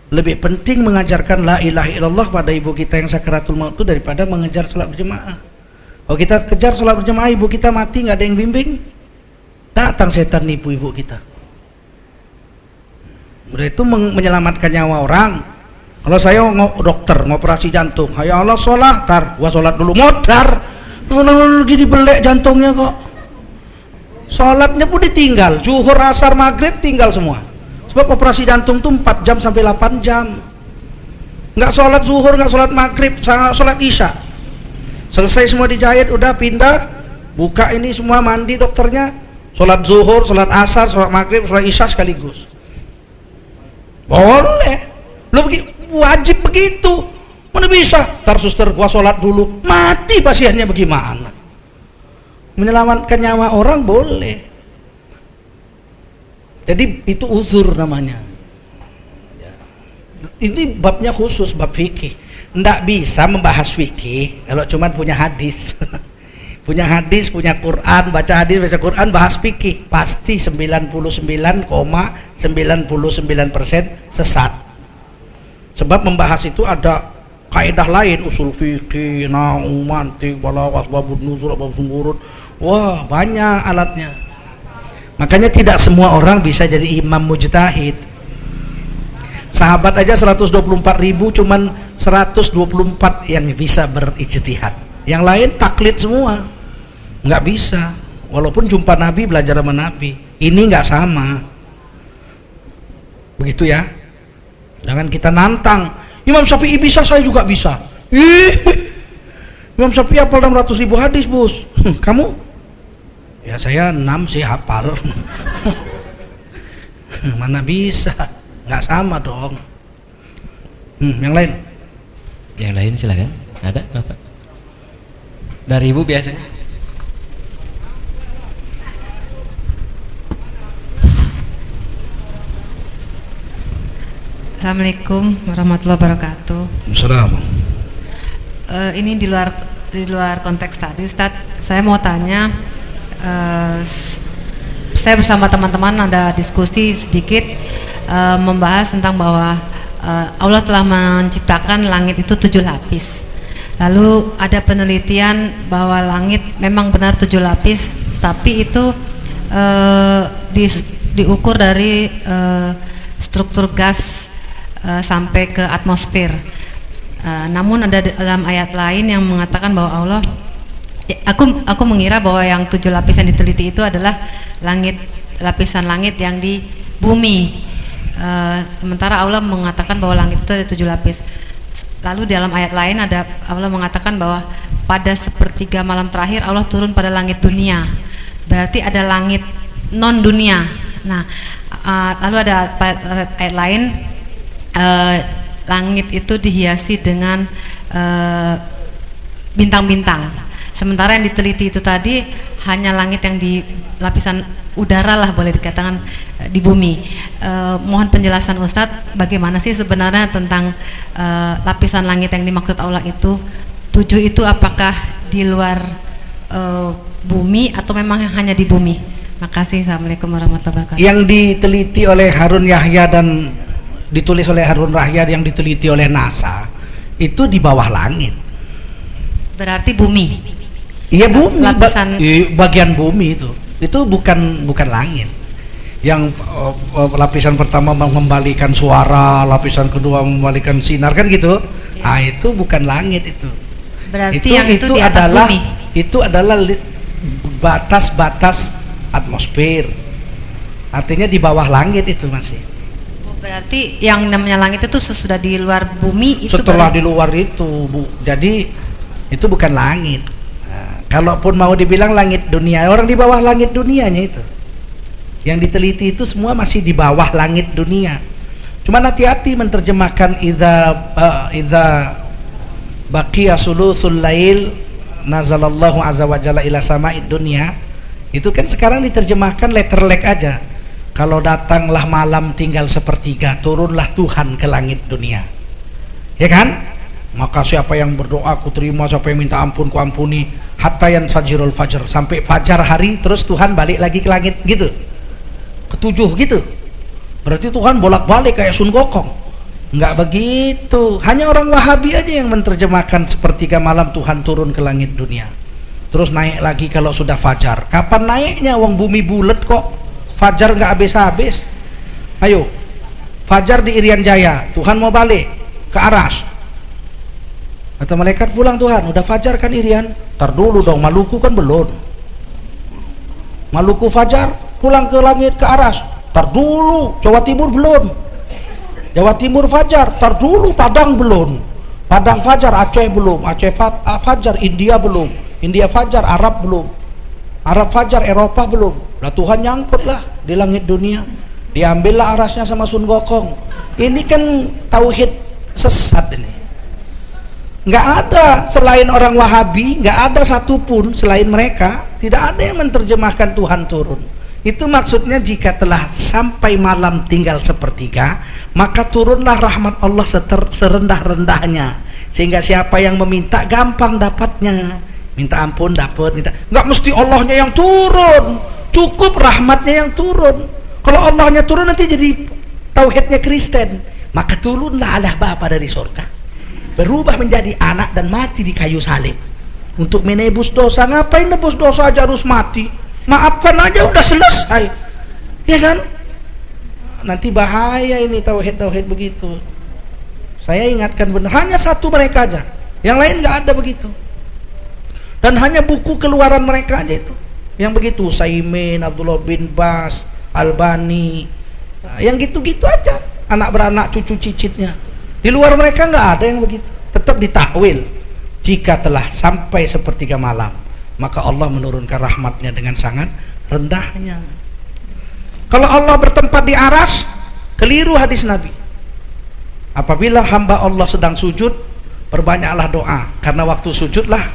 Speaker 1: Lebih penting mengajarkan la ilaha illallah pada ibu kita yang sakaratul maut itu daripada mengejar sholat berjemaah. Kalau kita kejar sholat berjemaah, ibu kita mati nggak ada yang bimbing, datang setan nipu ibu kita. Udah itu menyelamatkan nyawa orang. Kalau saya ng dokter ngoperasi jantung, ya Allah sholat, tar. Gua sholat dulu, modar, gini belek jantungnya kok. Sholatnya pun ditinggal. Juhur asar maghrib tinggal semua. Sebab operasi jantung tuh 4 jam sampai 8 jam. Nggak sholat zuhur nggak sholat maghrib sangat sholat isya. Selesai semua dijahit udah pindah. Buka ini semua mandi dokternya. Sholat zuhur sholat asar sholat maghrib sholat isya sekaligus. Boleh. Lo wajib begitu. Mana bisa? Ntar suster gua sholat dulu. Mati pasiennya bagaimana? Menyelamatkan nyawa orang boleh. Jadi itu uzur namanya. Ya. ini babnya khusus bab fikih. Tidak bisa membahas fikih kalau cuma punya hadis. Punya hadis punya Quran baca hadis baca Quran bahas fikih. Pasti 99,99% persen sesat sebab membahas itu ada kaidah lain usul fikih naum mantik balawas babud nuzul babud sumurut wah banyak alatnya. Makanya tidak semua orang bisa jadi imam mujtahid. Sahabat aja 124 ribu cuman 124 yang bisa berijtihad. Yang lain taklid semua. Nggak bisa. Walaupun jumpa nabi belajar sama nabi. Ini nggak sama. Begitu ya jangan kita nantang Imam Syafi'i bisa, saya juga bisa. Ih, Imam Syafi'i hafal 600 ribu hadis, bos. Kamu? Ya saya 6 sih hafal. Mana bisa? Nggak sama dong. Hmm, yang lain?
Speaker 2: Yang lain silakan. Ada, Bapak? Dari Ibu biasanya?
Speaker 4: Assalamualaikum warahmatullahi wabarakatuh.
Speaker 1: Assalamualaikum.
Speaker 4: Uh, ini di luar di luar konteks tadi, Ustaz. Saya mau tanya, uh, saya bersama teman-teman ada diskusi sedikit uh, membahas tentang bahwa uh, Allah telah menciptakan langit itu tujuh lapis. Lalu ada penelitian bahwa langit memang benar tujuh lapis, tapi itu uh, di, diukur dari uh, struktur gas uh, sampai ke atmosfer. Uh, namun ada dalam ayat lain yang mengatakan bahwa Allah ya, aku aku mengira bahwa yang tujuh lapis yang diteliti itu adalah langit lapisan langit yang di bumi. Eh, sementara Allah mengatakan bahwa langit itu ada tujuh lapis. Lalu dalam ayat lain ada Allah mengatakan bahwa pada sepertiga malam terakhir Allah turun pada langit dunia. Berarti ada langit non dunia. Nah, uh, lalu ada ayat lain uh, langit itu dihiasi dengan uh, bintang-bintang. Sementara yang diteliti itu tadi hanya langit yang di lapisan udara lah boleh dikatakan uh, di bumi. Uh, mohon penjelasan Ustadz, bagaimana sih sebenarnya tentang uh, lapisan langit yang dimaksud Allah itu? Tujuh itu apakah di luar uh, bumi atau memang hanya di bumi? Makasih. Assalamualaikum warahmatullahi wabarakatuh.
Speaker 1: Yang diteliti oleh Harun Yahya dan ditulis oleh Harun Yahya yang diteliti oleh NASA itu di bawah langit.
Speaker 4: Berarti bumi.
Speaker 1: Iya bumi,
Speaker 4: lapisan
Speaker 1: bagian bumi itu itu bukan bukan langit yang uh, uh, lapisan pertama mengembalikan suara lapisan kedua mengembalikan sinar kan gitu ya. ah itu bukan langit itu
Speaker 4: berarti itu, yang itu, itu
Speaker 1: adalah
Speaker 4: bumi.
Speaker 1: itu adalah batas-batas atmosfer artinya di bawah langit itu masih
Speaker 4: berarti yang namanya langit itu sesudah di luar bumi
Speaker 1: itu setelah baru... di luar itu bu jadi itu bukan langit Kalaupun mau dibilang langit dunia, orang di bawah langit dunianya itu. Yang diteliti itu semua masih di bawah langit dunia. Cuma hati-hati menerjemahkan idza uh, idza baqiya sulusul lail nazalallahu azza wa jalla ila sama'id dunia. Itu kan sekarang diterjemahkan letter leg aja. Kalau datanglah malam tinggal sepertiga, turunlah Tuhan ke langit dunia. Ya kan? Maka siapa yang berdoa ku terima, siapa yang minta ampun ku ampuni. Hatta yang fajirul fajr. Sampai fajar hari terus Tuhan balik lagi ke langit gitu. Ketujuh gitu. Berarti Tuhan bolak-balik kayak Sun Gokong. Nggak begitu. Hanya orang Wahabi aja yang menerjemahkan sepertiga malam Tuhan turun ke langit dunia. Terus naik lagi kalau sudah fajar. Kapan naiknya? Uang bumi bulat kok fajar nggak habis-habis ayo fajar di Irian Jaya Tuhan mau balik ke Aras Kata malaikat pulang Tuhan, udah fajar kan Irian? Tar dulu dong, Maluku kan belum. Maluku fajar, pulang ke langit ke aras. Tar dulu, Jawa Timur belum. Jawa Timur fajar, tar dulu Padang belum. Padang fajar Aceh belum, Aceh ah, fajar India belum. India fajar Arab belum. Arab fajar Eropa belum. Lah Tuhan nyangkut lah di langit dunia. Diambillah arasnya sama Sun Gokong. Ini kan tauhid sesat ini. Nggak ada selain orang Wahabi nggak ada satupun selain mereka tidak ada yang menerjemahkan Tuhan turun. Itu maksudnya jika telah sampai malam tinggal sepertiga maka turunlah rahmat Allah serendah-rendahnya. Sehingga siapa yang meminta gampang dapatnya. Minta ampun dapat minta. Nggak mesti Allahnya yang turun cukup rahmatnya yang turun. Kalau Allahnya turun nanti jadi tauhidnya Kristen. Maka turunlah Allah Bapa dari surga. Berubah menjadi anak dan mati di kayu salib. Untuk menebus dosa ngapain nebus dosa aja harus mati? Maafkan aja udah selesai. Ya kan? Nanti bahaya ini tauhid tauhid begitu. Saya ingatkan benar hanya satu mereka aja. Yang lain nggak ada begitu. Dan hanya buku keluaran mereka aja itu yang begitu Saimin Abdullah bin Bas Albani yang gitu-gitu aja anak beranak cucu cicitnya di luar mereka nggak ada yang begitu. Tetap ditakwil. Jika telah sampai sepertiga malam, maka Allah menurunkan rahmatnya dengan sangat rendahnya. Kalau Allah bertempat di aras, keliru hadis Nabi. Apabila hamba Allah sedang sujud, perbanyaklah doa. Karena waktu sujudlah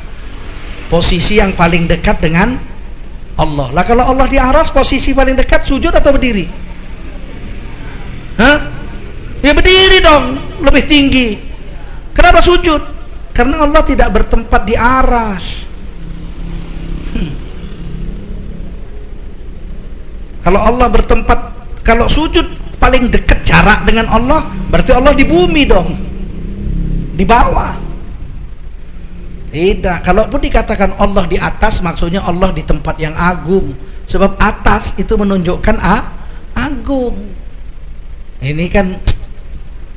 Speaker 1: posisi yang paling dekat dengan Allah. Lah kalau Allah di aras, posisi paling dekat sujud atau berdiri? Hah? Ya berdiri dong, lebih tinggi. Kenapa sujud? Karena Allah tidak bertempat di aras. Hmm. Kalau Allah bertempat, kalau sujud paling dekat jarak dengan Allah, berarti Allah di bumi dong. Di bawah. Tidak. Kalaupun dikatakan Allah di atas, maksudnya Allah di tempat yang agung. Sebab atas itu menunjukkan a, agung. Ini kan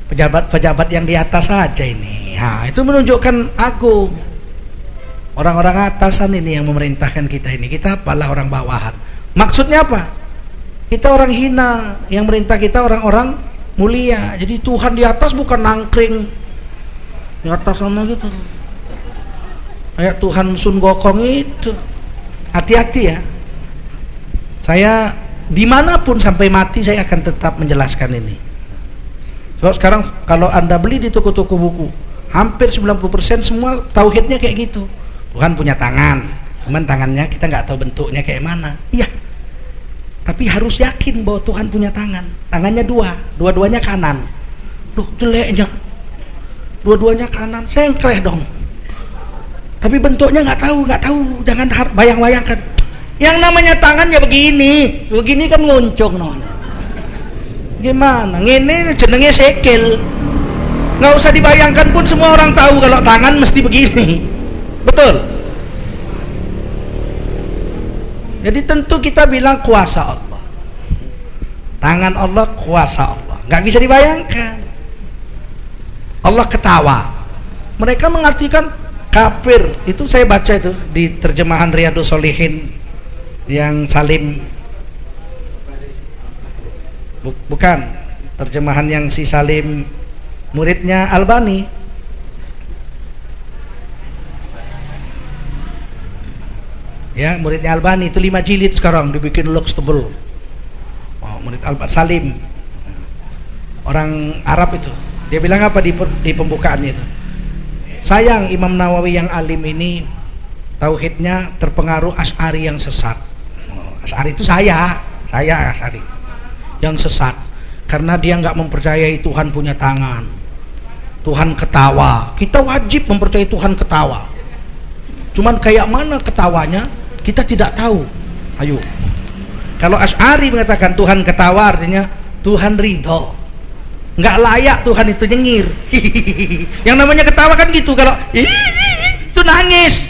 Speaker 1: pejabat-pejabat yang di atas saja ini. Nah, itu menunjukkan agung. Orang-orang atasan ini yang memerintahkan kita ini. Kita apalah orang bawahan. Maksudnya apa? Kita orang hina, yang merintah kita orang-orang mulia jadi Tuhan di atas bukan nangkring di atas sama gitu kayak Tuhan Sun Gokong itu. Hati-hati ya. Saya di mana pun sampai mati saya akan tetap menjelaskan ini. Sebab sekarang kalau anda beli di toko-toko buku hampir 90% semua tauhidnya kayak gitu. Tuhan punya tangan. Cuman tangannya kita nggak tahu bentuknya kayak mana. Iya. Tapi harus yakin bahwa Tuhan punya tangan. Tangannya dua. Dua-duanya kanan. Loh jeleknya. Dua-duanya kanan. Saya kleh dong tapi bentuknya nggak tahu nggak tahu jangan bayang-bayangkan yang namanya tangannya begini begini kan nguncung no. gimana ini jenengnya sekel nggak usah dibayangkan pun semua orang tahu kalau tangan mesti begini betul jadi tentu kita bilang kuasa Allah. Tangan Allah kuasa Allah. Nggak bisa dibayangkan. Allah ketawa. Mereka mengartikan kafir. Itu saya baca itu di terjemahan Riyadus Solihin yang Salim. Bukan. Terjemahan yang si Salim muridnya Albani. Ya muridnya Albani itu lima jilid sekarang dibikin lux tebel. Oh, murid Albani Salim. Orang Arab itu. Dia bilang apa di, di pembukaannya itu sayang Imam Nawawi yang alim ini tauhidnya terpengaruh Ash'ari yang sesat. Ash'ari itu saya saya Ash'ari yang sesat. Karena dia nggak mempercayai Tuhan punya tangan Tuhan ketawa. Kita wajib mempercayai Tuhan ketawa. Cuman kayak mana ketawanya kita tidak tahu. Ayo. Kalau Ash'ari mengatakan Tuhan ketawa artinya Tuhan ridho nggak layak Tuhan itu nyengir. Yang namanya ketawa kan gitu kalau itu nangis.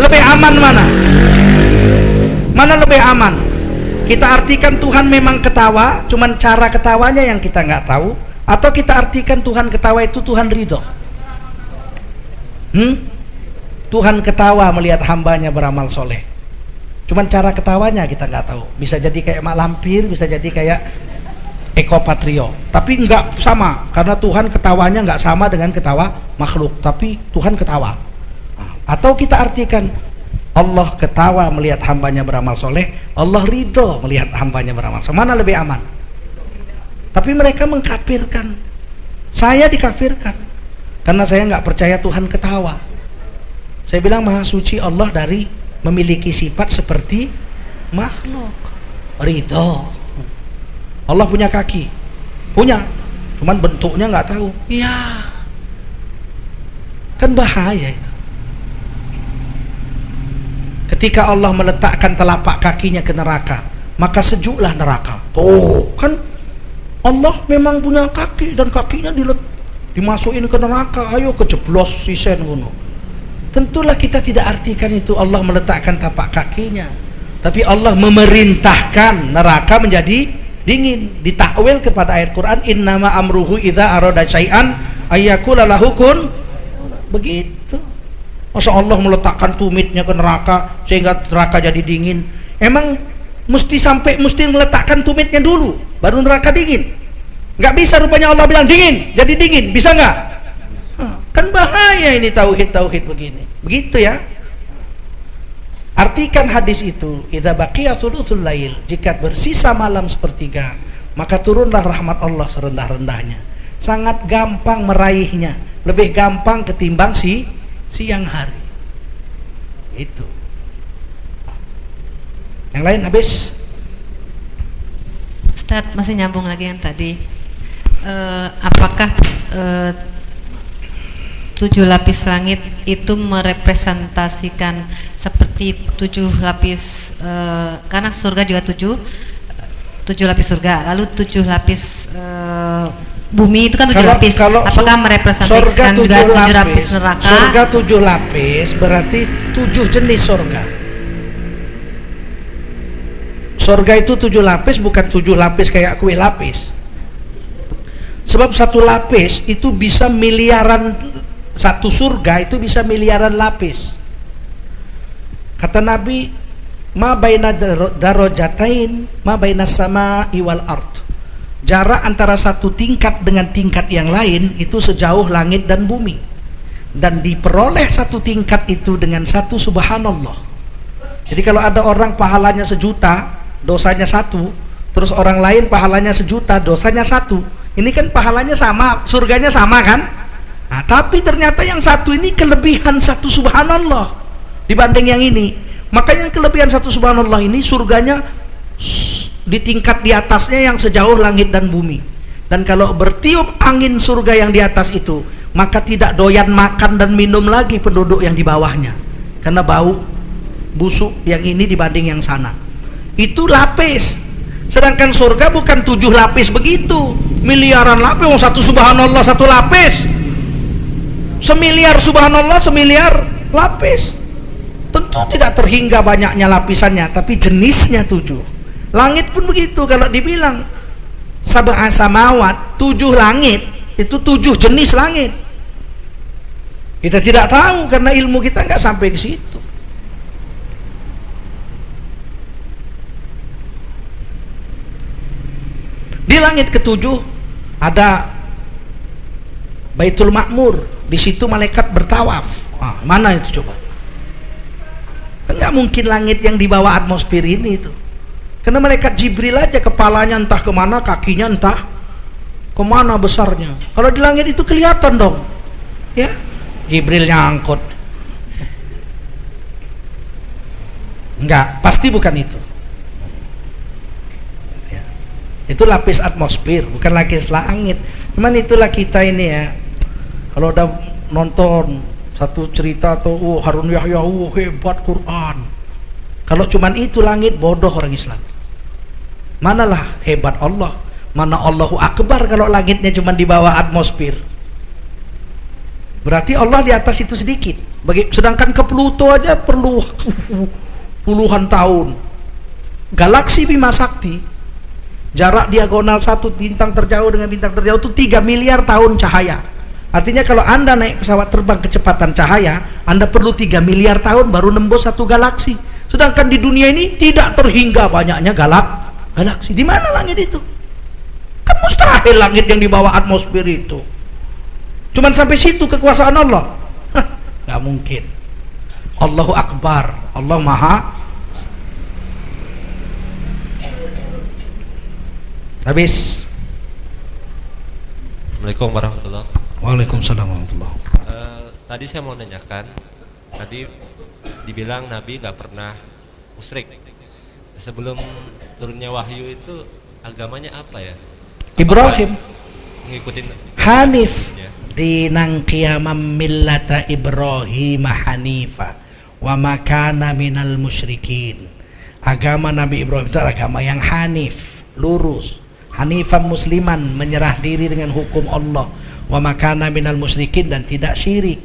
Speaker 1: Lebih aman mana? Mana lebih aman? Kita artikan Tuhan memang ketawa cuman cara ketawanya yang kita nggak tahu atau kita artikan Tuhan ketawa itu Tuhan ridho? Hmm? Tuhan ketawa melihat hambanya beramal soleh cuman cara ketawanya kita nggak tahu. Bisa jadi kayak mak lampir bisa jadi kayak Eko Patrio. Tapi nggak sama karena Tuhan ketawanya nggak sama dengan ketawa makhluk. Tapi Tuhan ketawa. Atau kita artikan Allah ketawa melihat hambanya beramal soleh Allah ridho melihat hambanya beramal soleh. Mana lebih aman? Tapi mereka mengkafirkan. Saya dikafirkan. Karena saya nggak percaya Tuhan ketawa. Saya bilang maha suci Allah dari memiliki sifat seperti makhluk. Ridho. Allah punya kaki. Punya. Cuman bentuknya nggak tahu. Iya. Kan bahaya itu. Ketika Allah meletakkan telapak kakinya ke neraka, maka sejuklah neraka. Tuh, kan Allah memang punya kaki dan kakinya dilet dimasukin ke neraka. Ayo kejeblos sisen gunung Tentulah kita tidak artikan itu Allah meletakkan tapak kakinya. Tapi Allah memerintahkan neraka menjadi dingin. Ditakwil kepada ayat Quran, "Innama amruhu idza arada syai'an ayyakula lahu kun." Begitu. Masa Allah meletakkan tumitnya ke neraka sehingga neraka jadi dingin? Emang mesti sampai mesti meletakkan tumitnya dulu baru neraka dingin? Nggak bisa rupanya Allah bilang dingin, jadi dingin. Bisa nggak? Kan bahaya ini tauhid-tauhid begini. Begitu ya. Artikan hadis itu, idza baqiya sulusul lail, jika bersisa malam sepertiga, maka turunlah rahmat Allah serendah-rendahnya. Sangat gampang meraihnya, lebih gampang ketimbang si siang hari. Itu. Yang lain habis?
Speaker 4: Ustaz masih nyambung lagi yang tadi. Uh, apakah uh, tujuh lapis langit itu merepresentasikan seperti tujuh lapis uh, karena surga juga tujuh tujuh lapis surga. Lalu tujuh lapis uh, bumi itu kan tujuh kalau, lapis. kalau apakah merepresentasikan juga lapis, tujuh lapis. neraka?
Speaker 1: Surga tujuh lapis berarti tujuh jenis surga. Surga itu tujuh lapis bukan tujuh lapis kayak kue lapis. Sebab satu lapis itu bisa miliaran satu surga itu bisa miliaran lapis. Kata Nabi ma baina darajatain ma baina sama iwal art jarak antara satu tingkat dengan tingkat yang lain itu sejauh langit dan bumi. Dan diperoleh satu tingkat itu dengan satu subhanallah. Jadi kalau ada orang pahalanya sejuta dosanya satu terus orang lain pahalanya sejuta dosanya satu ini kan pahalanya sama surganya sama kan nah, tapi ternyata yang satu ini kelebihan satu subhanallah dibanding yang ini Makanya kelebihan satu subhanallah ini surganya di tingkat di atasnya yang sejauh langit dan bumi. Dan kalau bertiup angin surga yang di atas itu, maka tidak doyan makan dan minum lagi penduduk yang di bawahnya. Karena bau busuk yang ini dibanding yang sana. Itu lapis. Sedangkan surga bukan tujuh lapis begitu. Miliaran lapis, oh, satu subhanallah satu lapis. Semiliar subhanallah semiliar lapis. Tentu tidak terhingga banyaknya lapisannya tapi jenisnya tujuh. Langit pun begitu kalau dibilang sabah samawat tujuh langit itu tujuh jenis langit. Kita tidak tahu karena ilmu kita nggak sampai ke situ. Di langit ketujuh ada Baitul Makmur di situ malaikat bertawaf ah, mana itu coba Enggak mungkin langit yang di bawah atmosfer ini itu. Karena malaikat Jibril aja kepalanya entah ke mana, kakinya entah ke mana besarnya. Kalau di langit itu kelihatan dong. Ya, Jibril nyangkut. Enggak, pasti bukan itu. Ya. Itu lapis atmosfer, bukan lapis langit. Cuman itulah kita ini ya. Kalau udah nonton satu cerita atau oh, Harun Yahya oh, hebat Quran. Kalau cuman itu langit bodoh orang Islam. Manalah hebat Allah. Mana Allahu Akbar kalau langitnya cuma di bawah atmosfer. Berarti Allah di atas itu sedikit. Bagi, sedangkan ke Pluto aja perlu puluhan tahun. Galaksi Bima Sakti jarak diagonal satu bintang terjauh dengan bintang terjauh itu 3 miliar tahun cahaya Artinya kalau Anda naik pesawat terbang kecepatan cahaya, Anda perlu 3 miliar tahun baru nembus satu galaksi. Sedangkan di dunia ini tidak terhingga banyaknya galak galaksi. Di mana langit itu? Kan mustahil langit yang di bawah atmosfer itu. Cuman sampai situ kekuasaan Allah. Hah, gak mungkin. Allahu Akbar. Allah Maha Habis.
Speaker 5: Assalamualaikum warahmatullahi wabarakatuh.
Speaker 1: Waalaikumsalam warahmatullahi
Speaker 5: uh, Tadi saya mau nanyakan, tadi dibilang Nabi nggak pernah musyrik. Sebelum turunnya wahyu itu agamanya apa ya?
Speaker 1: Ibrahim.
Speaker 5: Ngikutin
Speaker 1: Hanif. Ya. Dinang qiyamam millata Ibrahim hanifa wa makana minal musyrikin. Agama Nabi Ibrahim itu agama yang hanif, lurus. Hanifan musliman menyerah diri dengan hukum Allah wa makana minal musyrikin dan tidak syirik.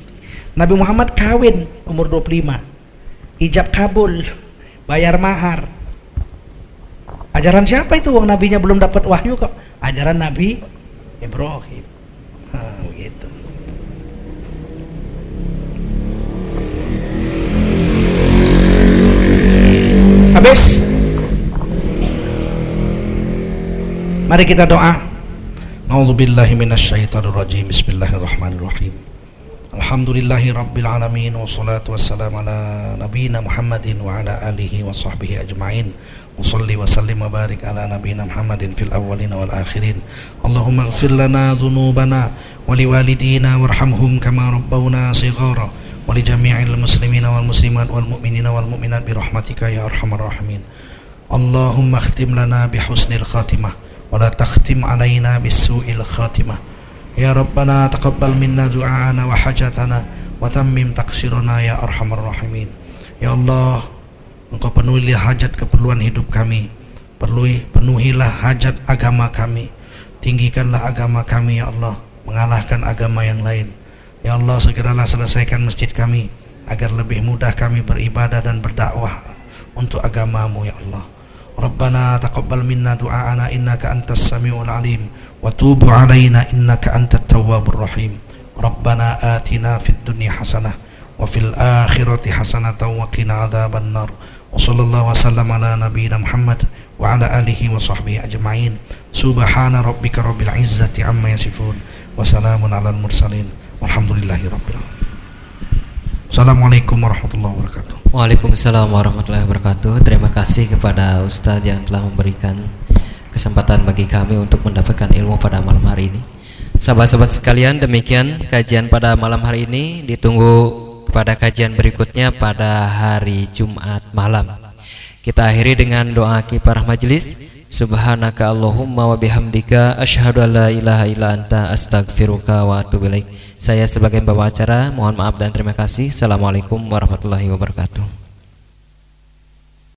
Speaker 1: Nabi Muhammad kawin umur 25 ijab kabul bayar mahar. Ajaran siapa itu? Uang nabinya belum dapat wahyu kok. Ajaran Nabi Ibrahim. Nah, begitu habis? Mari kita doa أعوذ بالله من الشيطان الرجيم. بسم الله الرحمن الرحيم. الحمد لله رب العالمين والصلاة والسلام على نبينا محمد وعلى آله وصحبه أجمعين. وصلي وسلم وبارك على نبينا محمد في الأولين والآخرين. اللهم اغفر لنا ذنوبنا ولوالدينا وارحمهم كما ربونا صغارا. ولجميع المسلمين والمسلمات والمؤمنين والمؤمنات برحمتك يا أرحم الراحمين. اللهم اختم لنا بحسن الخاتمة. ولا تختم علينا بالسوء الخاتمة يا ربنا تقبل منا دعاءنا وحاجاتنا وتمم تقصيرنا يا أرحم الراحمين Ya Allah Engkau penuhilah hajat keperluan hidup kami Penuhi, Penuhilah hajat agama kami Tinggikanlah agama kami ya Allah Mengalahkan agama yang lain Ya Allah segeralah selesaikan masjid kami Agar lebih mudah kami beribadah dan berdakwah Untuk agamamu ya Allah ربنا تقبل منا دعاءنا إنك أنت السميع العليم وتوب علينا إنك أنت التواب الرحيم ربنا آتنا في الدنيا حسنة وفي الآخرة حسنة وقنا عذاب النار وصلى الله وسلم على نبينا محمد وعلى آله وصحبه أجمعين سبحان ربك رب العزة عما يصفون وسلام على المرسلين والحمد لله رب العالمين Assalamualaikum warahmatullahi wabarakatuh
Speaker 2: Waalaikumsalam warahmatullahi wabarakatuh. Terima kasih kepada Ustadz yang telah memberikan kesempatan bagi kami untuk mendapatkan ilmu pada malam hari ini. Sahabat-sahabat sekalian demikian kajian pada malam hari ini. Ditunggu pada kajian berikutnya pada hari Jumat malam. Kita akhiri dengan doa kiparah majelis Subhanaka Allahumma wa bihamdika la ilaha illa anta astagfiruka wa atubu saya sebagai pembawa acara mohon maaf dan terima kasih. Assalamualaikum warahmatullahi wabarakatuh.